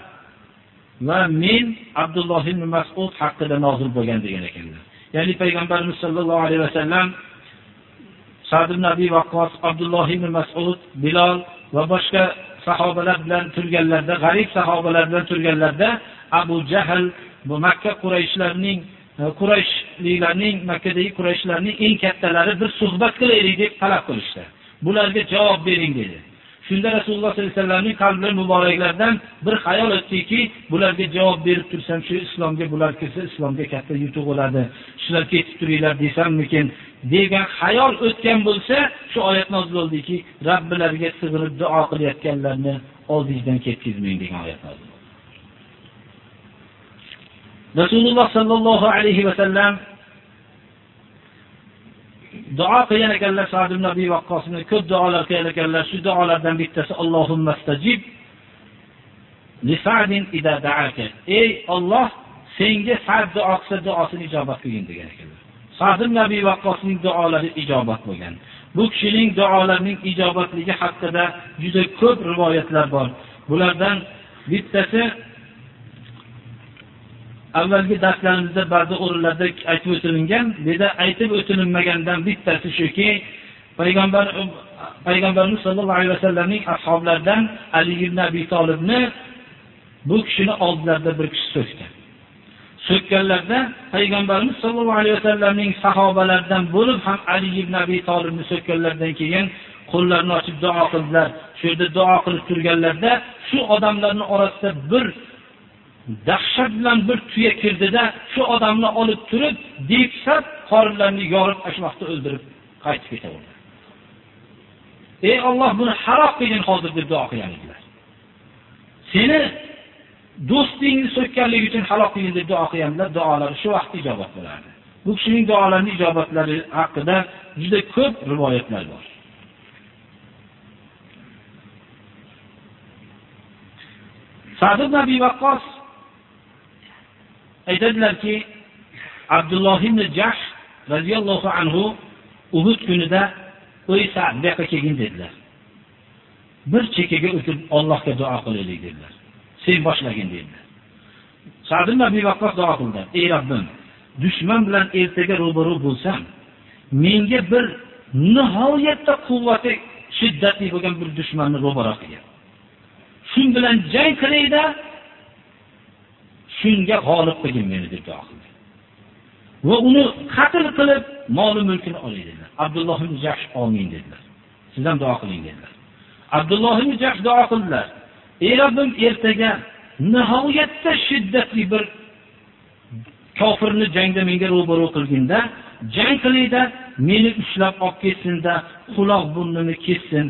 Speaker 1: va men Abdulloh ibn Mas'ud haqida nozil bo'lgan degan ekanlar. Ya'ni payg'ambarimiz sollallohu alayhi vasallam Sa'd ibn Abi Waqqas, Abdulloh ibn Mas'ud, Bilal va boshqa sahobalar bilan turganlarda, g'arib sahobalar bilan turganlarda Abu Jahl bu Makka Qurayshlarning e, Qurayshliklarning Makkadagi Qurayshlarning eng kattalari bir suhbat qilaylik deb talab qilishdi. Bularga javob bering dedi. Shunda Rasululloh sollallohu alayhi vasallamning qalbi muboraklaridan bir xayol o'tdiki, bularga javob berib tursam, shu islomga bular kirsa, islomga katta yutuq bo'ladi. Shular ketib turinglar desammikin degan xayol o'tgan bo'lsa, shu oyat nozil bo'ldiki, Robbilariga sig'inib duo qilayotganlarni oldingizdan ketkizmang degan oyat nozil bo'ldi. Rasululloh sallallohu alayhi va sallam duo qilgan ekanlar Sa'd ibn Abi Waqqosni ko'p duolar qilgan ekanlar. Shu duolardan bittasi Allohumma stajib li Sa'din ida da'aka. Ey Alloh, senga Sa'd duo qilsa duosini ijobat qilgin degan ekanlar. Sa'd ibn Abi Waqqosning duolari ijobat bo'lgan. Bu kishining duolarining ijobatligi haqida juda ko'p rivoyatlar bor. Bulardan bittasi avvalgi darslarimizda ba'zi o'rinlarda aytib o'tilgan, bu aytib o'tilinmagandan bittasi shuki, payg'ambar payg'ambarimiz sollallohu alayhi vasallamning ashablaridan Ali ibn Abi Talibni bu kishini oldilarida bir kishi so'kdi. So'kkanlarda payg'ambarimiz sollallohu alayhi vasallamning sahobalaridan bo'lib ham Ali ibn Abi Talibni so'kkanlaridan keyin qo'llarini ochib duo qildilar. Shu yerda duo qilib turganlarda shu odamlarni orasida bir dahshat bilan bir tuya kirdida shu odamni olib turib, depsab qorinlarini yorib ashmoqda o'ldirib qaytib ketaverdi. Ey Alloh buni haroq qilgin hozir deb duo qilgan edilar. Seni do'stingni so'kkanligi uchun halok qilgin deb duo qilganlar, duolar shu vaqt ijobat bo'lardi. Bu kishining duolarining ijobatlari haqida juda ko'p rivoyatlar bor. Sa'd ibn Abi Waqqas aytadilarki, Abdulloh ibn Jahsh radhiyallohu anhu Uhud kunida "O'y Sa'd, bu yoqqa kelgin" dedilar. Bir chekkaga o'tib Allohga duo qilaylik dedilar. Sev boshlagin deydi. Sa'd ibn Abi Waqqas duo qildi. Ey Rabbim, dushman bilan ertaga ro'baro bo'lsam, menga bir nihoyatda quvvati shiddatli bo'lgan bir dushmanni ro'baro qilgan. Shun bilan jang qilayda, shunga g'olib qilgin meni deb duo qildi. Va uni qatl qilib, mol mulkini olay dedilar. Abdulloh ibn Jahsh amin dedilar. Siz ham duo qiling dedilar. Abdulloh ibn Jahsh duo qildilar. Ey Rabbim ertaga. Nihoyatda shiddatli bir kofirni jangda menga ro'baro qilginda, jang qilingda meni ushlab olib ketsinda, quloq burnini kessin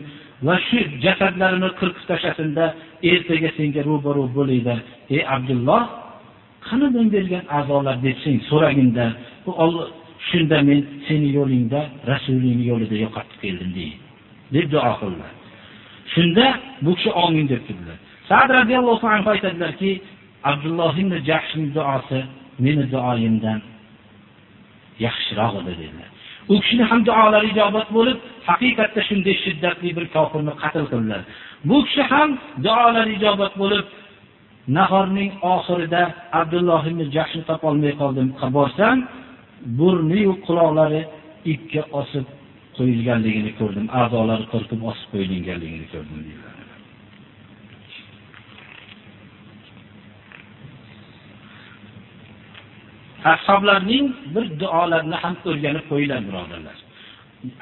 Speaker 1: va shu jasadlarini qirqib tashlasinda, ertaga senga ro'baro bo'laydi. Ey Abdulloh, qani men bergan a'zolar desang so'raginda bu Alloh shunda men seni yo'lingda rasulingni yo'lida yo'qotib keldim deydi. Deb duo qildilar. Shunda bu kishi amin deb turdilar sad radhiyallohu anhu aytadilarki abdulloh ibn jahshning duosi meni duoyimdan yaxshiroq edi dedilar U kishini ham duolari ijobat bo'lib, haqiqatda shunday shiddatli bir kofirni qatl qildilar. Bu kishi ham duolari ijobat bo'lib, nahorning oxirida Abdulloh ibn Jahshni topolmay qoldim. Borsam, burni va quloqlari ipga osib qo'yilganligini ko'rdim. A'zolari qirqib osib qo'yilganligini ko'rdim deydilar. Ashoblarning bir duolarini ham o'rganib qo'yinglar, birodarlar.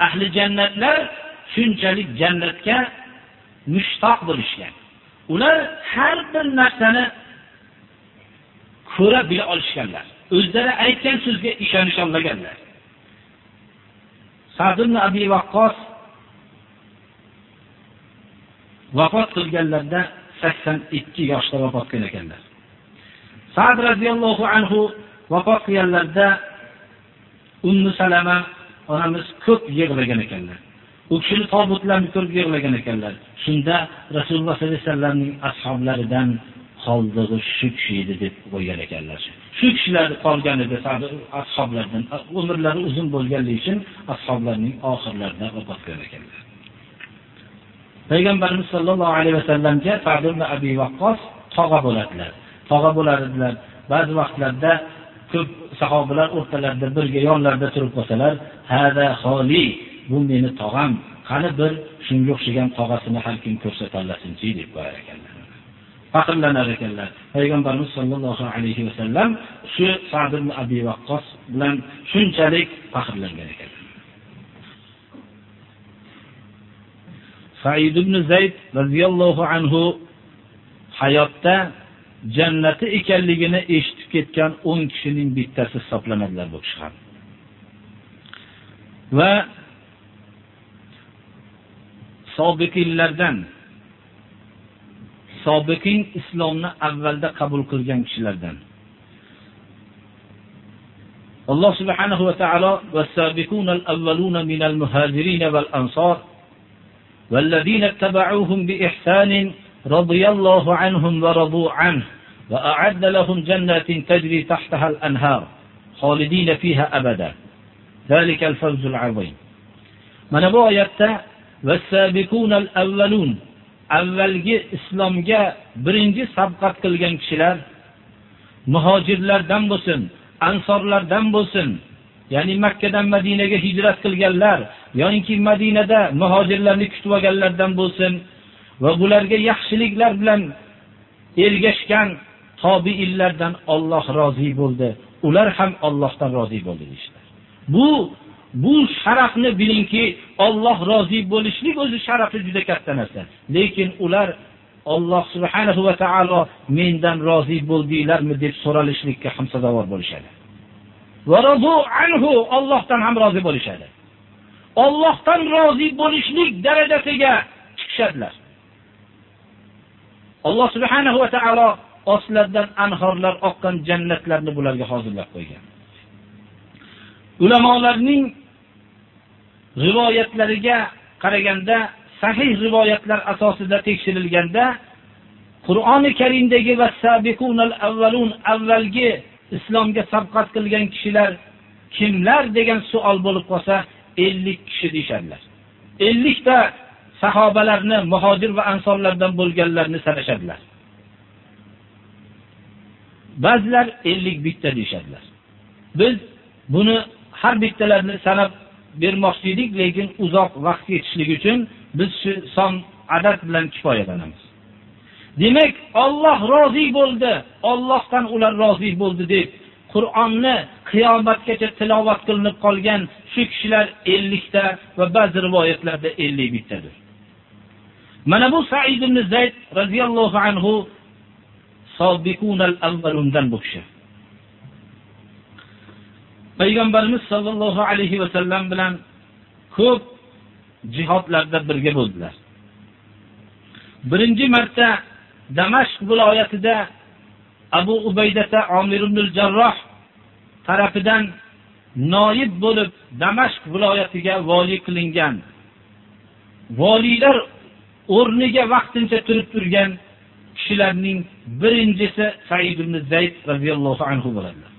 Speaker 1: Ahli jannatlar shunchalik jannatga mushtoq bo'lishgan. Ular har bir narsani ko'ra bila olishganlar. O'zlari aytgan so'zga ishonish olmaganlar. Sa'd ibn Abi Waqqas vafot qilganlarda 82 yoshda vafot qilgan ekanlar. Sa'd radhiyallohu anhu vafot qilganlarda Ummu Salama onamiz ko'p yig'lagan ekanlar. U kishini tobutlarni ko'rib yig'lagan ekanlar. Shunda Rasululloh sollallohu alayhi vasallamning ashablaridan qoldig'i shu kishi edi deb qo'ygan ekanlar. Shu kishilar qolgan edi ashoblardan. Umrlari uzun bo'lganligi uchun ashoblarning oxirlarida vafot qilgan ekanlar. Payg'ambarimiz sollallohu alayhi vasallamga Sa'd ibn Abi Waqqos tog'a bo'ladilar. Tog'a bo'ladilar. Ba'zi vaqtlarda ko'p sahobalar o'rtalarida birga yonlarida turib qolsalar, "Hada xoli, bu meni tog'am, qani bir shunga o'xshagan tog'asini har kim ko'rsatolasinchi" deb qo'yar ekanlar. Faxrlanar ekanlar. Payg'ambarimiz sollallohu alayhi vasallam shu Sa'd ibn Abi vaqqos bilan shunchalik faxrlangan ekanlar Sa'id ibn Zayd radhiyallohu anhu hayotda jannati ekanligini eshitib ketgan 10 kishining bittasi hisoblanadilar bu kishi ham. Va sobiqinlardan sobiqin islomni avvalda qabul qilgan kishilardan. Alloh subhanahu va taolo was-sabiquna al-awwaluna min al-muhajirin wal-ansar والذين اتبعوهم بإحسان رضي الله عنهم ورضوا عنه وأعد لهم جنات تجري تحتها الأنهار خالدين فيها أبدا ذلك الفوز العظيم من أبو آيات والسابقون الأولون avvalgi islomga birinchi sabqat qilgan kishilar muhojirlardan bo'lsin, ansorlardan bo'lsin, ya'ni Makkadan Madinaga hijrat qilganlar yoki Madinada muhojirlarni kutib olganlardan bo'lsin va bularga yaxshiliklar bilan ergashgan tobiinlardan Alloh rozi bo'ldi. Ular ham Allohdan rozi bo'ldi deyishdi. Bu Bu sharafni bilingki, Alloh rozi bo'lishlik o'zi sharafi juda katta narsa. Lekin ular Alloh subhanahu va taolo mendan rozi bo'ldinglarmi deb so'ralishlikka ham sazovor bo'lishadi. Va radu anhu Allohdan ham rozi bo'lishadi. Allohdan rozi bo'lishlik darajasiga chiqishadilar. Alloh subhanahu va taolo oslardan anhorlar oqqan jannatlarni bularga hozirlab qo'ygan. Ulamolarning rivoyatlariga qaraganda sahih rivoyatlar asosida tekshirilganda Qur'oni Karimdagi vasabiqunal avvalun avvalgi islomga sabqat qilgan kishilar kimlar degan savol bo'lib qolsa 50 kishi deyshadilar. 50 ta sahobalarni muhojir va ansorlardan bo'lganlarni sanashadilar. Ba'zilar 51 ta deyshadilar. Biz buni har bittalarini sanab bermoqchi edik, lekin uzoq vaqt yetishligi uchun biz shu son adad bilan kifoyalanamiz. Demak, Alloh rozi bo'ldi, Allohdan ular rozi bo'ldi deb Qur'onni qiyomatgacha tilovat qilinib qolgan shu kishilar 50 ta va ba'zi rivoyatlarda 50 tadir. Mana bu Sa'id ibn Zayd radhiyallohu anhu sobiqunal avvalundan bu kishi. Payg'ambarimiz sollallohu alayhi vasallam bilan ko'p jihodlarda birga bo'ldilar. Birinchi marta Damashq viloyatida Abu Ubaydata Amir ibn al-Jarroh tarafidan noib bo'lib Damashq viloyatiga vali qilingan. Valilar o'rniga vaqtincha turib turgan kishilarning birinchisi Said ibn Zayd radhiyallohu anhu bo'ladi.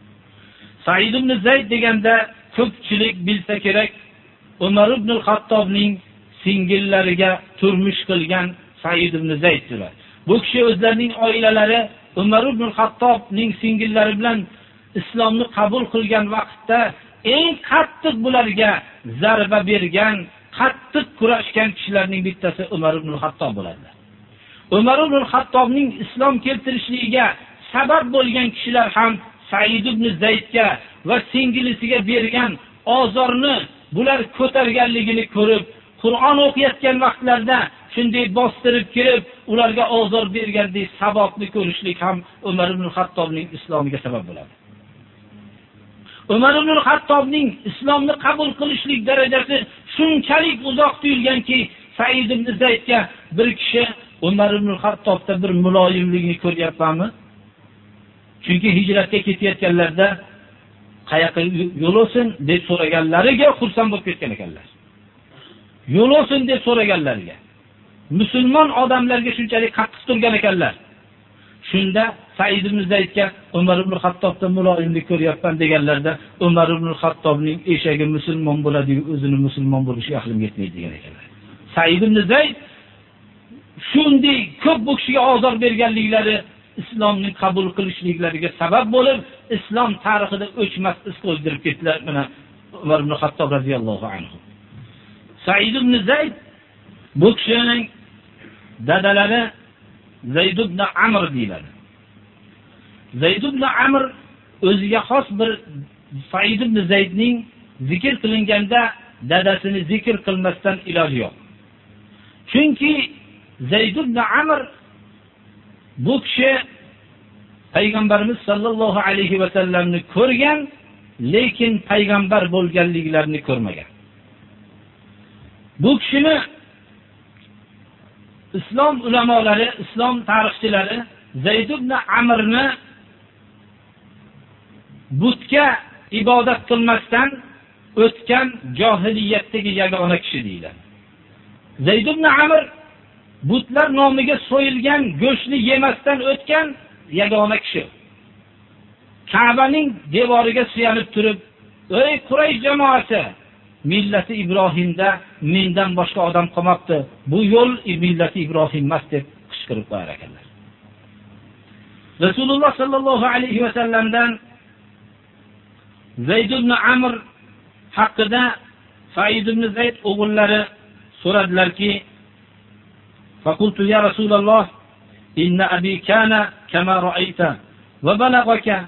Speaker 1: Said ibn Zayd deganda ko'pchilik bilsa kerak, Umar ibn al-Xattobning singillariga turmush qilgan Said ibn Zayddir. Bu kishi o'zlarining oilalari Umar ibn al-Xattobning singillari bilan islomni qabul qilgan vaqtda eng qattiq bularga zarba bergan, qattiq kurashgan kishilarning bittasi Umar ibn al-Xattob bo'ladi. Umar ibn al-Xattobning islom keltirishligiga sabab bo'lgan kishilar ham Said ibn Zaydga va singilisiga bergan ozorni bular ko'targanligini ko'rib, Qur'on o'qiyotgan vaqtlarda shunday bostirib kirib, ularga ozor bergandek savobni ko'rishlik ham Umar ibn Xattobning islomiga sabab bo'ladi. Umar ibn Xattobning islomni qabul qilishlik darajasi shunchalik uzoq tuyulganki, Said ibn Zaydga bir kishi Umar ibn Xattobda bir muloyimlikni ko'ryapmanmi? Chunki hijratga ketayotganlarda qayoqqa yo'l olsin deb so'raganlariga xursand bo'lib ketgan ekanlar. Yo'l olsin deb so'raganlariga. Musulmon odamlarga shunchalik qattiq turgan ekanlar. Shunda Said ibn Zaydga Umar ibn Xattobda muloyimlik ko'ryapman deganlarda Umar ibn Xattobning eshagi musulmon bo'ladi, o'zini musulmon bo'lishiga aqlim yetmaydi degan ekanlar. Said ibn Zayd shunday ko'p bu kishiga ozor berganliklari islomni qabul qilishliklariga sabab bo'lib, islom tarixida o'chmas iz qoldirib ketdilar. Mana Umar ibn hattob radhiyallohu anhu. Said ibn Zayd bu kishining dadalari Zayd ibn Amr deyiladi. Zayd ibn Amr o'ziga xos bir Said ibn Zaydning zikr qilinganda dadasini zikr qilmasdan iloji yo'q. Chunki Zayd ibn Amr bu kishi payg'ambarimiz sollallohu alayhi va sallamni ko'rgan, lekin payg'ambar bo'lganliklarini ko'rmagan. Bu kishini islom ulamolari, islom tarixchilari Zayd ibn Amrni butga ibodat qilmasdan o'tgan johiliyatdagi yagona kishi deyiladi. Zayd ibn Amr butlar nomiga so'yilgan go'shtni yemasdan o'tgan yagona kishi. Ka'baning devoriga suyanib turib, "Ey Quraysh jamoasi, millati Ibrohimda mendan boshqa odam qolmabdi. Bu yo'l millati Ibrohim emas" deb qichqirib qo'yar ekanlar. Rasululloh sallallohu alayhi va sallamdan Zayd ibn Amr haqida Said ibn Zayd o'g'illari so'radilarki, فقلت يا رسول الله إن أبي كان كما رأيت وبلغك.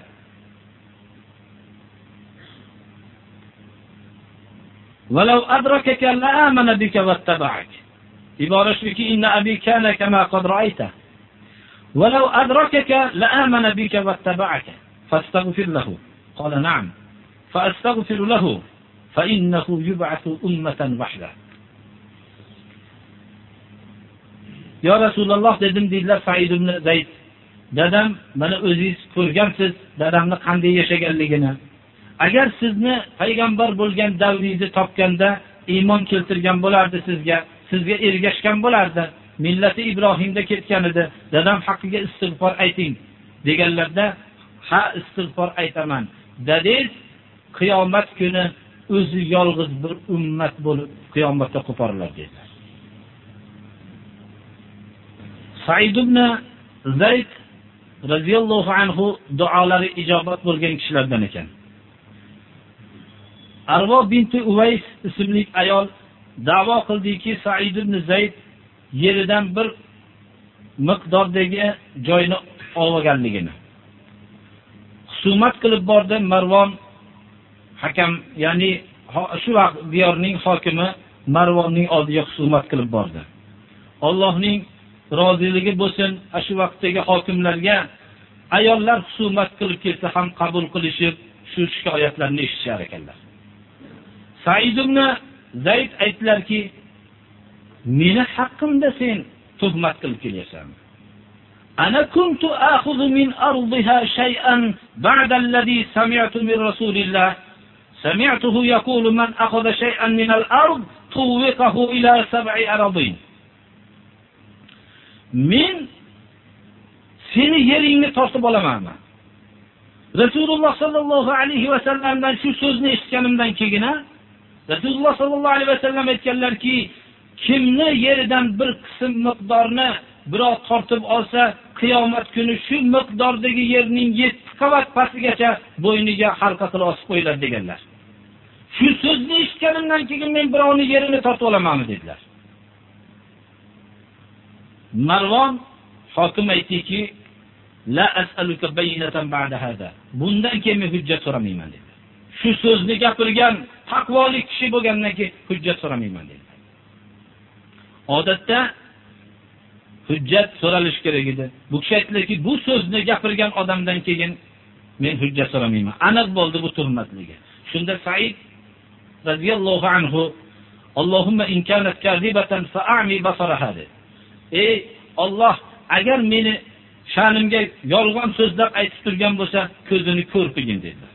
Speaker 1: ولو أدركك لآمن بك واتبعك. عبارة إن أبي كان كما قد رأيته ولو أدركك لآمن بك واتبعك فاستغفر له. قال نعم فأستغفر له فإنه يبعث أمة وحده. "Yo Rasululloh" dedim deydilar Said ibn Zayd. Dadam, mana o'zingiz ko'rgansiz dadamni qanday yashaganligini. Agar sizni payg'ambar bo'lgan davringizni topganda iymon keltirgan bo'lardi sizga, sizga ergashgan bo'lardi. Millati Ibrohimda ketgan edi. Dadam haqqiga istig'for ayting deganlarda, "Ha, istig'for aytaman." dadangiz qiyomat kuni o'zi yolg'iz bir ummat bo'lib qiyomatda qo'poriladi dedilar. Said ibn Zayd radhiyallohu anhu duolari ijobat bo'lgan kishilardan ekan. Arvo binti Uvays ismli ayol da'vo qildiki, Said ibn Zayd yeridan bir miqdordagi joyni olganligini. Husumat qilib bordi Marvon hakam, ya'ni shu vaqt diyorning hokimi Marvonning oldiga husumat qilib bordi. Allohning roziligi bo'lsin shu vaqtdagi hokimlarga ayollar husumat qilib kelsa ham qabul qilishib shu shikoyatlarni eshitishar ekanlar said ibn zayd aytdilarki meni haqqimda sen tuhmat qilib kelyapsan أنا كنت آخذ من أرضها شيئا بعد الذي سمعت من رسول الله سمعته يقول من أخذ شيئا من الأرض طوقه إلى سبع أراضين men seni yeringni tortib olamanmi? Rasululloh sallallohu alayhi va sallamdan shu so'zni eshitganimdan keyin rasululloh sallallohu alayhi va sallam aytganlarki kimni yeridan bir qism miqdorni birov tortib olsa qiyomat kuni shu miqdordagi yerning 7 qavat pastigacha bo'yniga halqa qilib osib qo'yiladi deganlar. Shu so'zni eshitganimdan keyin men birovning yerini tortib olamanmi dedilar. Marvon hokim aytdiki la as'aluka bayyinatan ba'da hada bundan keyin men hujjat so'ramayman dedi. Shu so'zni gapirgan taqvolik kishi bo'lgandan keyin hujjat so'ramayman dedi. Odatda hujjat so'ralishi kerak edi. Bu kishi aytdiki, bu so'zni gapirgan odamdan keyin men hujjat so'ramayman. Aniq bo'ldi bu tuhmatligi shunda said radhiyallohu anhu Allohumma in kanat kadhibatan fa'ami basaraha ey Alloh agar meni sha'nimga yolg'on so'zlab aytib turgan bo'lsa ko'zini ko'r qilgin dedilar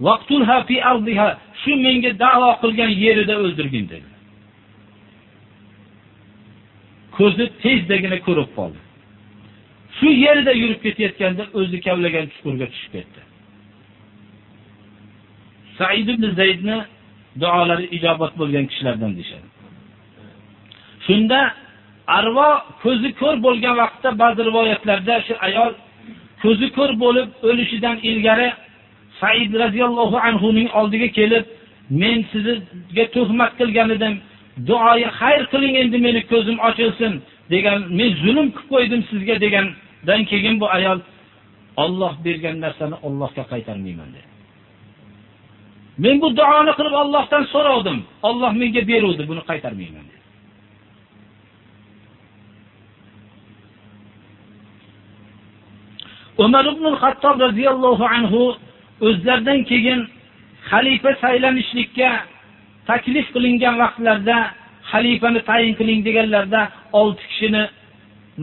Speaker 1: vaqtulha fi ardiha shu menga da'vo qilgan yerida o'ldirgin dedi. Ko'zi tezdagina ko'rib qoldi. Shu yerda yurib ketayotganda o'zi kavlagan chuqurga tushib ketdi. Said ibn zaydni duolari ijobat bo'lgan kishilardan deyishadi. Shunda arvo ko'zi ko'r bo'lgan vaqtda ba'zi rivoyatlarda shu ayol ko'zi ko'r bo'lib o'lishidan ilgari said roziyallohu anhuning oldiga kelib men sizga tuhmat qilgan edim duoyi xayr qiling endi meni ko'zim ochilsin degan men zulm qilib qo'ydim sizga degandan keyin bu ayol Alloh bergan narsani Allohga qaytarmayman dedi. Men bu duoni qilib Allohdan so'radim. Alloh menga beruvdi, buni qaytarmayman Umar ibn al-Xattob radhiyallohu anhu o'zlaridan keyin xalifa saylanishlikka taklif qilingan vaqtlarda xalifani tayin qiling deganlarda olti kishini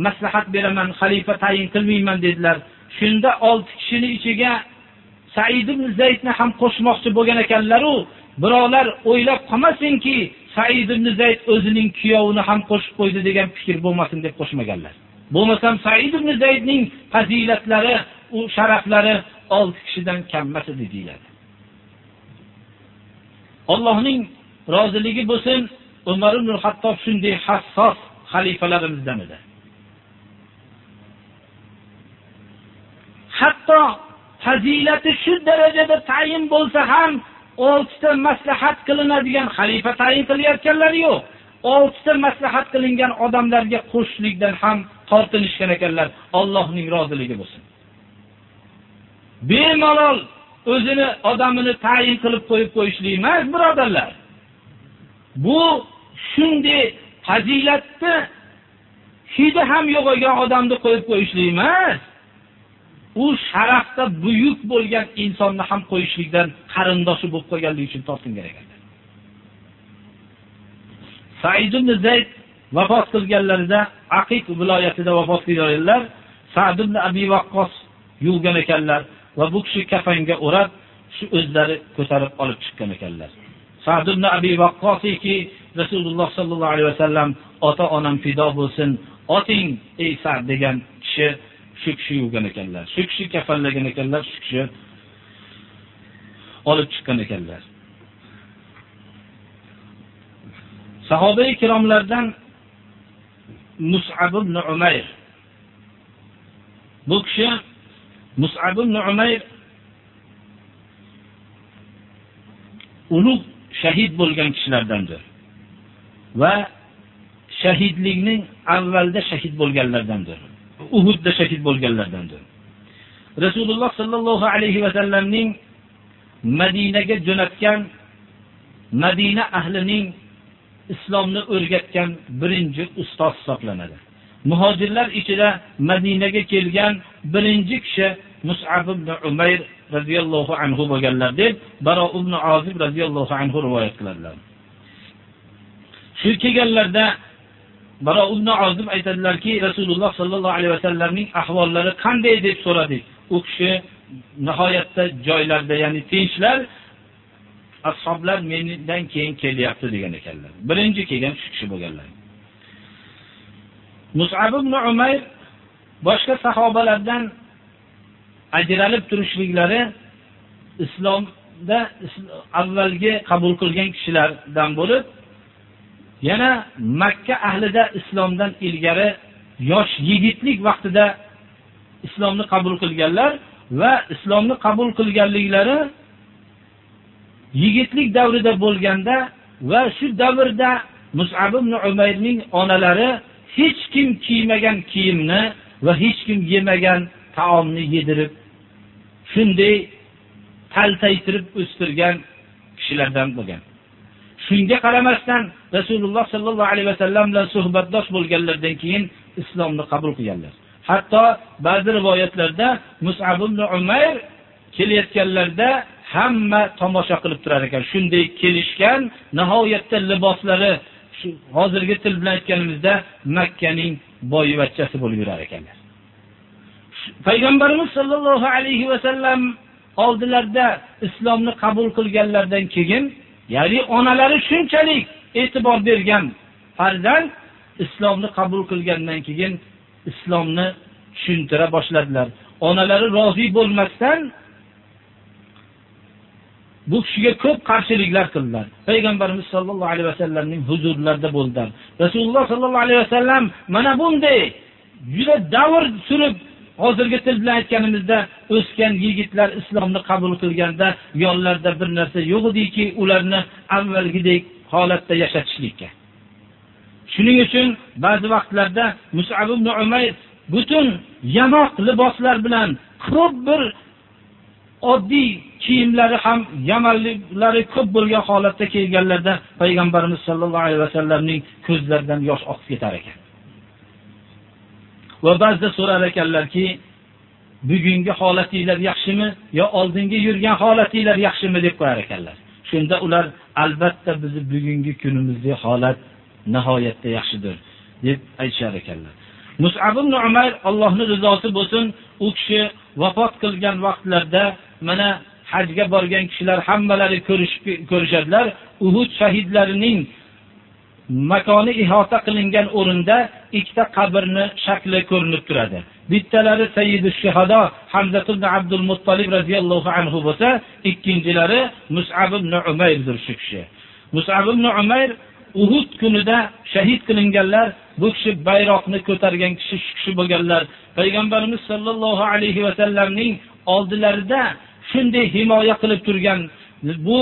Speaker 1: maslahat beraman xalifa tayin qilmayman dedilar. Shunda olti kishini ichiga said ibn zaydni ham qo'shmoqchi bo'lgan ekanlaru birovlar o'ylab qolmasinki said ibn zayd o'zining kuyovini ham qo'shib qo'ydi degan fikr bo'lmasin deb qo'shmaganlar. Bo'lmasam said ibn zaydning fazilatlari u sharaflari olti kishidan kammas edi deyiladi Allohning roziligi bo'lsin, Umar ibn Hattob shunday hassos xalifalarimizdan edi. Hatto fazilati shu darajada tayin bo'lsa ham, oltita maslahat qilinadigan xalifa tayin qilayotganlari yo'q. oltita maslahat qilingan odamlarga qo'shishlikdan ham tortilishgan ekanlar. Allohning roziligi bo'lsin. Bemalol o'zini odamini tayin qilib qo'yib qo'yishlik emas, birodarlar. Bu shunday fazilatni hidi ham yo'qolgan odamni qo'yib qo'yishlik emas. U sharafda buyuk bo'lgan insonni ham qo'yishlikdan qarindoshi bo'lib qolganligi uchun tortingan ekanlar. Said ibn Zayd vafot qilganlarida Aqiq viloyatida vafot qilganlar, Sa'd ibn Abi Waqqas yuvgan ekanlar. va bu kishi kafanga o'rab shu o'zlari ko'tarib olib chiqqan ekanlar. Sa'd ibn Abi Waqqosiki Rasululloh sallallohu alayhi vasallam ota onam fido bo'lsin, oting ey Sa'd degan kishi shu kishi yuvgan ekanlar. Shu kishi kafanlagan ekanlar, shu kishi olib chiqqan ekanlar. Sahobai kiromlardan Mus'ab ibn Umayr bu kishi Mus'ab ibn Umayr ulug' shahid bo'lgan kishilardandir va shahidlikning avvalda shahid bo'lganlardandir. Uhudda shahid bo'lganlardandir. Rasululloh sallallohu alayhi va sallamning Madinaga jo'natgan Madina ahlining islomni o'rgatgan birinchi ustoz hisoblanadi. muhojirlar ichida Madinaga kelgan birinchi kishi Mus'ab ibn Umayr radhiyallohu anhu bo'lganlar deb Baro ibn Azib radhiyallohu anhu rivoyat qiladilar. Shu kelganlarda Baro ibn Azib aytadilarki, Rasululloh sallallohu alayhi vasallamning ahvollari qanday deb so'radik. U kishi nihoyatda joylarda, ya'ni tinchlar ashablar mendan keyin kelyapti degan ekanlar. Birinchi kelgan shu kishi bo'lganlar. Mus'ab ibn Umayr boshqa sahobalardan ajralib turishliklari islomda avvalgi qabul qilgan kishilardan bo'lib yana makka ahlida islomdan ilgari yosh yigitlik vaqtida islomni qabul qilganlar va islomni qabul qilganliklari yigitlik davrida bo'lganda va shu davrda musab ibn umayrning onalari hech kim kiymagan kiyimni va hech kim yemagan taomni yedirib shunday taltaytirib o'stirgan kishilardan bo'lgan. Shunga qaramasdan rasululloh sallallohu alayhi vasallam bilan suhbatdosh bo'lganlardan keyin islomni qabul qilganlar. Hatto ba'zi rivoyatlarda musab ibn umayr kelayotganlarda hamma tomosha qilib turar ekan. Shunday kelishgan nihoyatda liboslari shu hozirgi til bilan aytganimizda makkaning boyvachchasi bo'lib yurar ekanlar payg'ambarimiz sollallohu alayhi vasallam oldilarida islomni qabul qilganlardan keyin ya'ni onalari shunchalik e'tibor bergan farzand islomni qabul qilgandan keyin islomni tushuntira boshladilar. Onalari rozi bo'lmasdan bu kishiga ko'p qarshiliklar qildilar. Payg'ambarimiz sollallohu alayhi vasallamning huzurlarida bo'ldilar. Rasululloh sollallohu alayhi vasallam mana bunday juda davr surib hozirgi til bilan aytganimizda o'sgan yigitlar islomni qabul qilganda yonlarida bir narsa yo'q ediki ularni avvalgidek holatda yashatishlikka. Shuning uchun ba'zi vaqtlarda musab ibn umayr butun yamoq liboslar bilan ko'p bir oddiy kiyimlari ham yamanliklari ko'p bo'lgan holatda kelganlarda payg'ambarimiz sollallohu alayhi vasallamning ko'zlaridan yosh oqib ketar ekan. Va ba'zida so'rar ekanlarki bugungi holatinglar yaxshimi yo oldingi yurgan holatinglar yaxshimi? deb qo'yar ekanlar. Shunda ular albatta bizni bugungi kunimizdagi holat nihoyatda yaxshidir deb aytishar ekanlar. Musab ibn umar allohni rizosi bo'lsin u kishi vafot qilgan vaqtlarda mana hajga borgan kishilar hammalari ko'rishadilar. Uhud shahidlarining makoni ihota qilingan o'rinda ikkita qabrni shakli ko'rinib turadi. Bittalari sayyidi shuhado hamza ibn abdul muttolib roziyallohu anhu bo'lsa ikkinchilari musab ibn umayrdir shu kishi. Musab ibn umayr uhud kunida shahid qilinganlar bu kishi bayroqni ko'targan kishi shu kishi bo'lganlar. Payg'ambarimiz sollallohu alayhi vasallamning oldilarida shunday himoya qilib turgan bu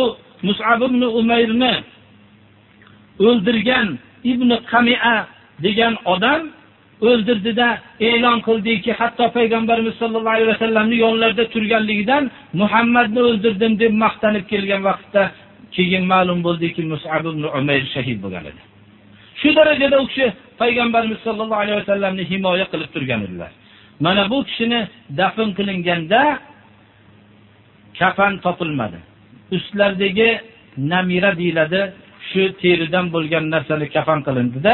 Speaker 1: musab ibn umayrni o'ldirgan ibn qamia degan odam o'ldirdida e'lon qildiki hatto payg'ambarimiz sollallohu alayhi vasallamni yonlarida turganligidan muhammadni o'ldirdim deb maqtanib kelgan vaqtda keyin ma'lum bo'ldiki musab ibn umayr shahid bo'lgan edi. Shu darajada u kishi payg'ambarimiz sollallohu alayhi vasallamni himoya qilib turgan edilar. Mana bu kishini dafn qilinganda kafan topilmadi. Ustlaridagi namira deyiladi shu teridan bo'lgan narsani kafan qilindida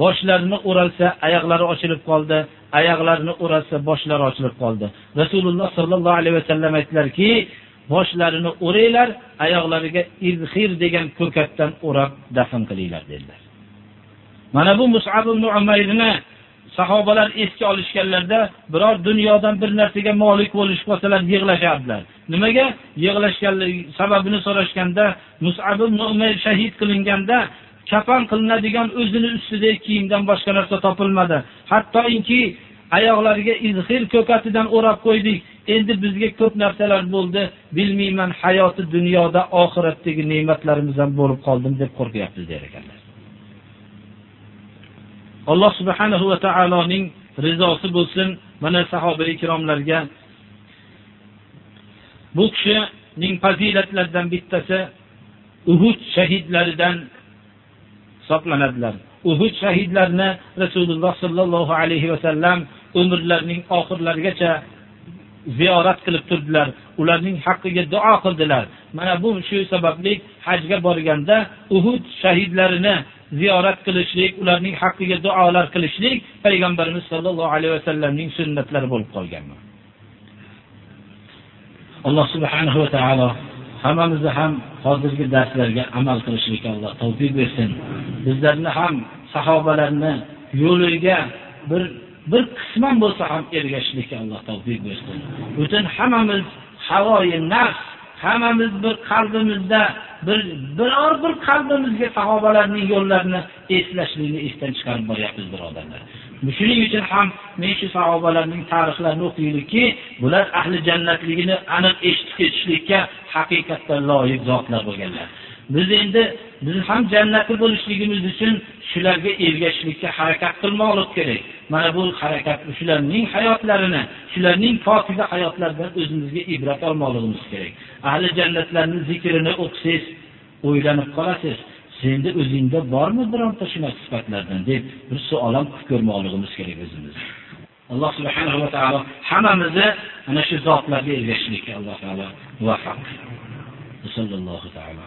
Speaker 1: boshlarini o'ralsa oyoqlari ochilib qoldi oyoqlarini o'ralsa boshlari ochilib qoldi. Rasululloh sollallohu alayhi vasallam aytdilarki boshlarini o'ranglar oyoqlariga izhir degan ko'katdan o'rab dafn qilinglar dedilar. Mana bu musab ibn umayrni sahobalar esga olishganlarida biror dunyodan bir narsaga molik bo'lishib qolsalar yig'lashardilar. Nimaga? Yig'lashganligi sababini so'rashganda musab ibn shahid qilinganda kafan qilinadigan o'zini ustidagi kiyimdan boshqa narsa topilmadi. Hattoki oyoqlariga izhir ko'katidan o'rab qo'ydik. Endi bizga ko'p narsalar bo'ldi. Bilmayman hayoti dunyoda oxiratdagi ne'matlarimiz ham bo'lib qoldim deb qo'rqyapmiz der ekanlar. Alloh subhanahu va taoloning rizosi bo'lsin mana sahoba ikromlarga bu kishining fazilatlaridan bittasi uhud shahidlaridan hisoblanadilar. Uhud shahidlarini rasululloh sollallohu alayhi vasallam umrlarining oxirlarigacha ziyorat qilib turdilar. Ularning haqqiga duo qildilar. Mana bu shu sababli hajga borganda uhud shahidlarini ziyorat qilishlik ularning haqqiga duolar qilishlik payg'ambarimiz sollallohu alayhi vasallamning sunnatlari bo'lib qolgan alloh subhanahu va taolo hammamizni ham hozirgi darslarga amal qilishlikka alloh tavfiq bersin bizlarni ham sahobalarni yo'liga bir bir qisman bo'lsa ham ergashishlikka Alloh tavfiq bersin. Butun hammamiz havoyi nafs hammamiz bir qalbimizda bir biror bir qalbimizga sahobalarning yo'llarini eslashlikni esdan chiqarib boryapmiz birodarlar. Shuning uchun ham men shu sahobalarning tarixlarini o'qiylikki, bular ahli jannatligini aniq eshitib ketishlikka haqiqatdan loyiq zotlar bo'lganlar. Biz endi biz ham jannati bo'lishligimiz uchun shularga ergashishlikka harakat qilmoqlik kerak. Mana bu harakat shularning hayotlarini, shularning pokiza hayotlaridan o'zimizga ibrat olmoqligimiz kerak. Ahli jannatlarning zikrini o'qisangiz, o'ylanib qolasiz. Senda o'zingda bormi bironta shunaqa sifatlardan deb bir savol ham ko'rmoqligimiz kerak o'zimiz. Alloh subhanahu va taolo hammamizni ana shu zotlarga ergashishlikka Alloh taolo muvaffaq qilsin. Sallallohu taala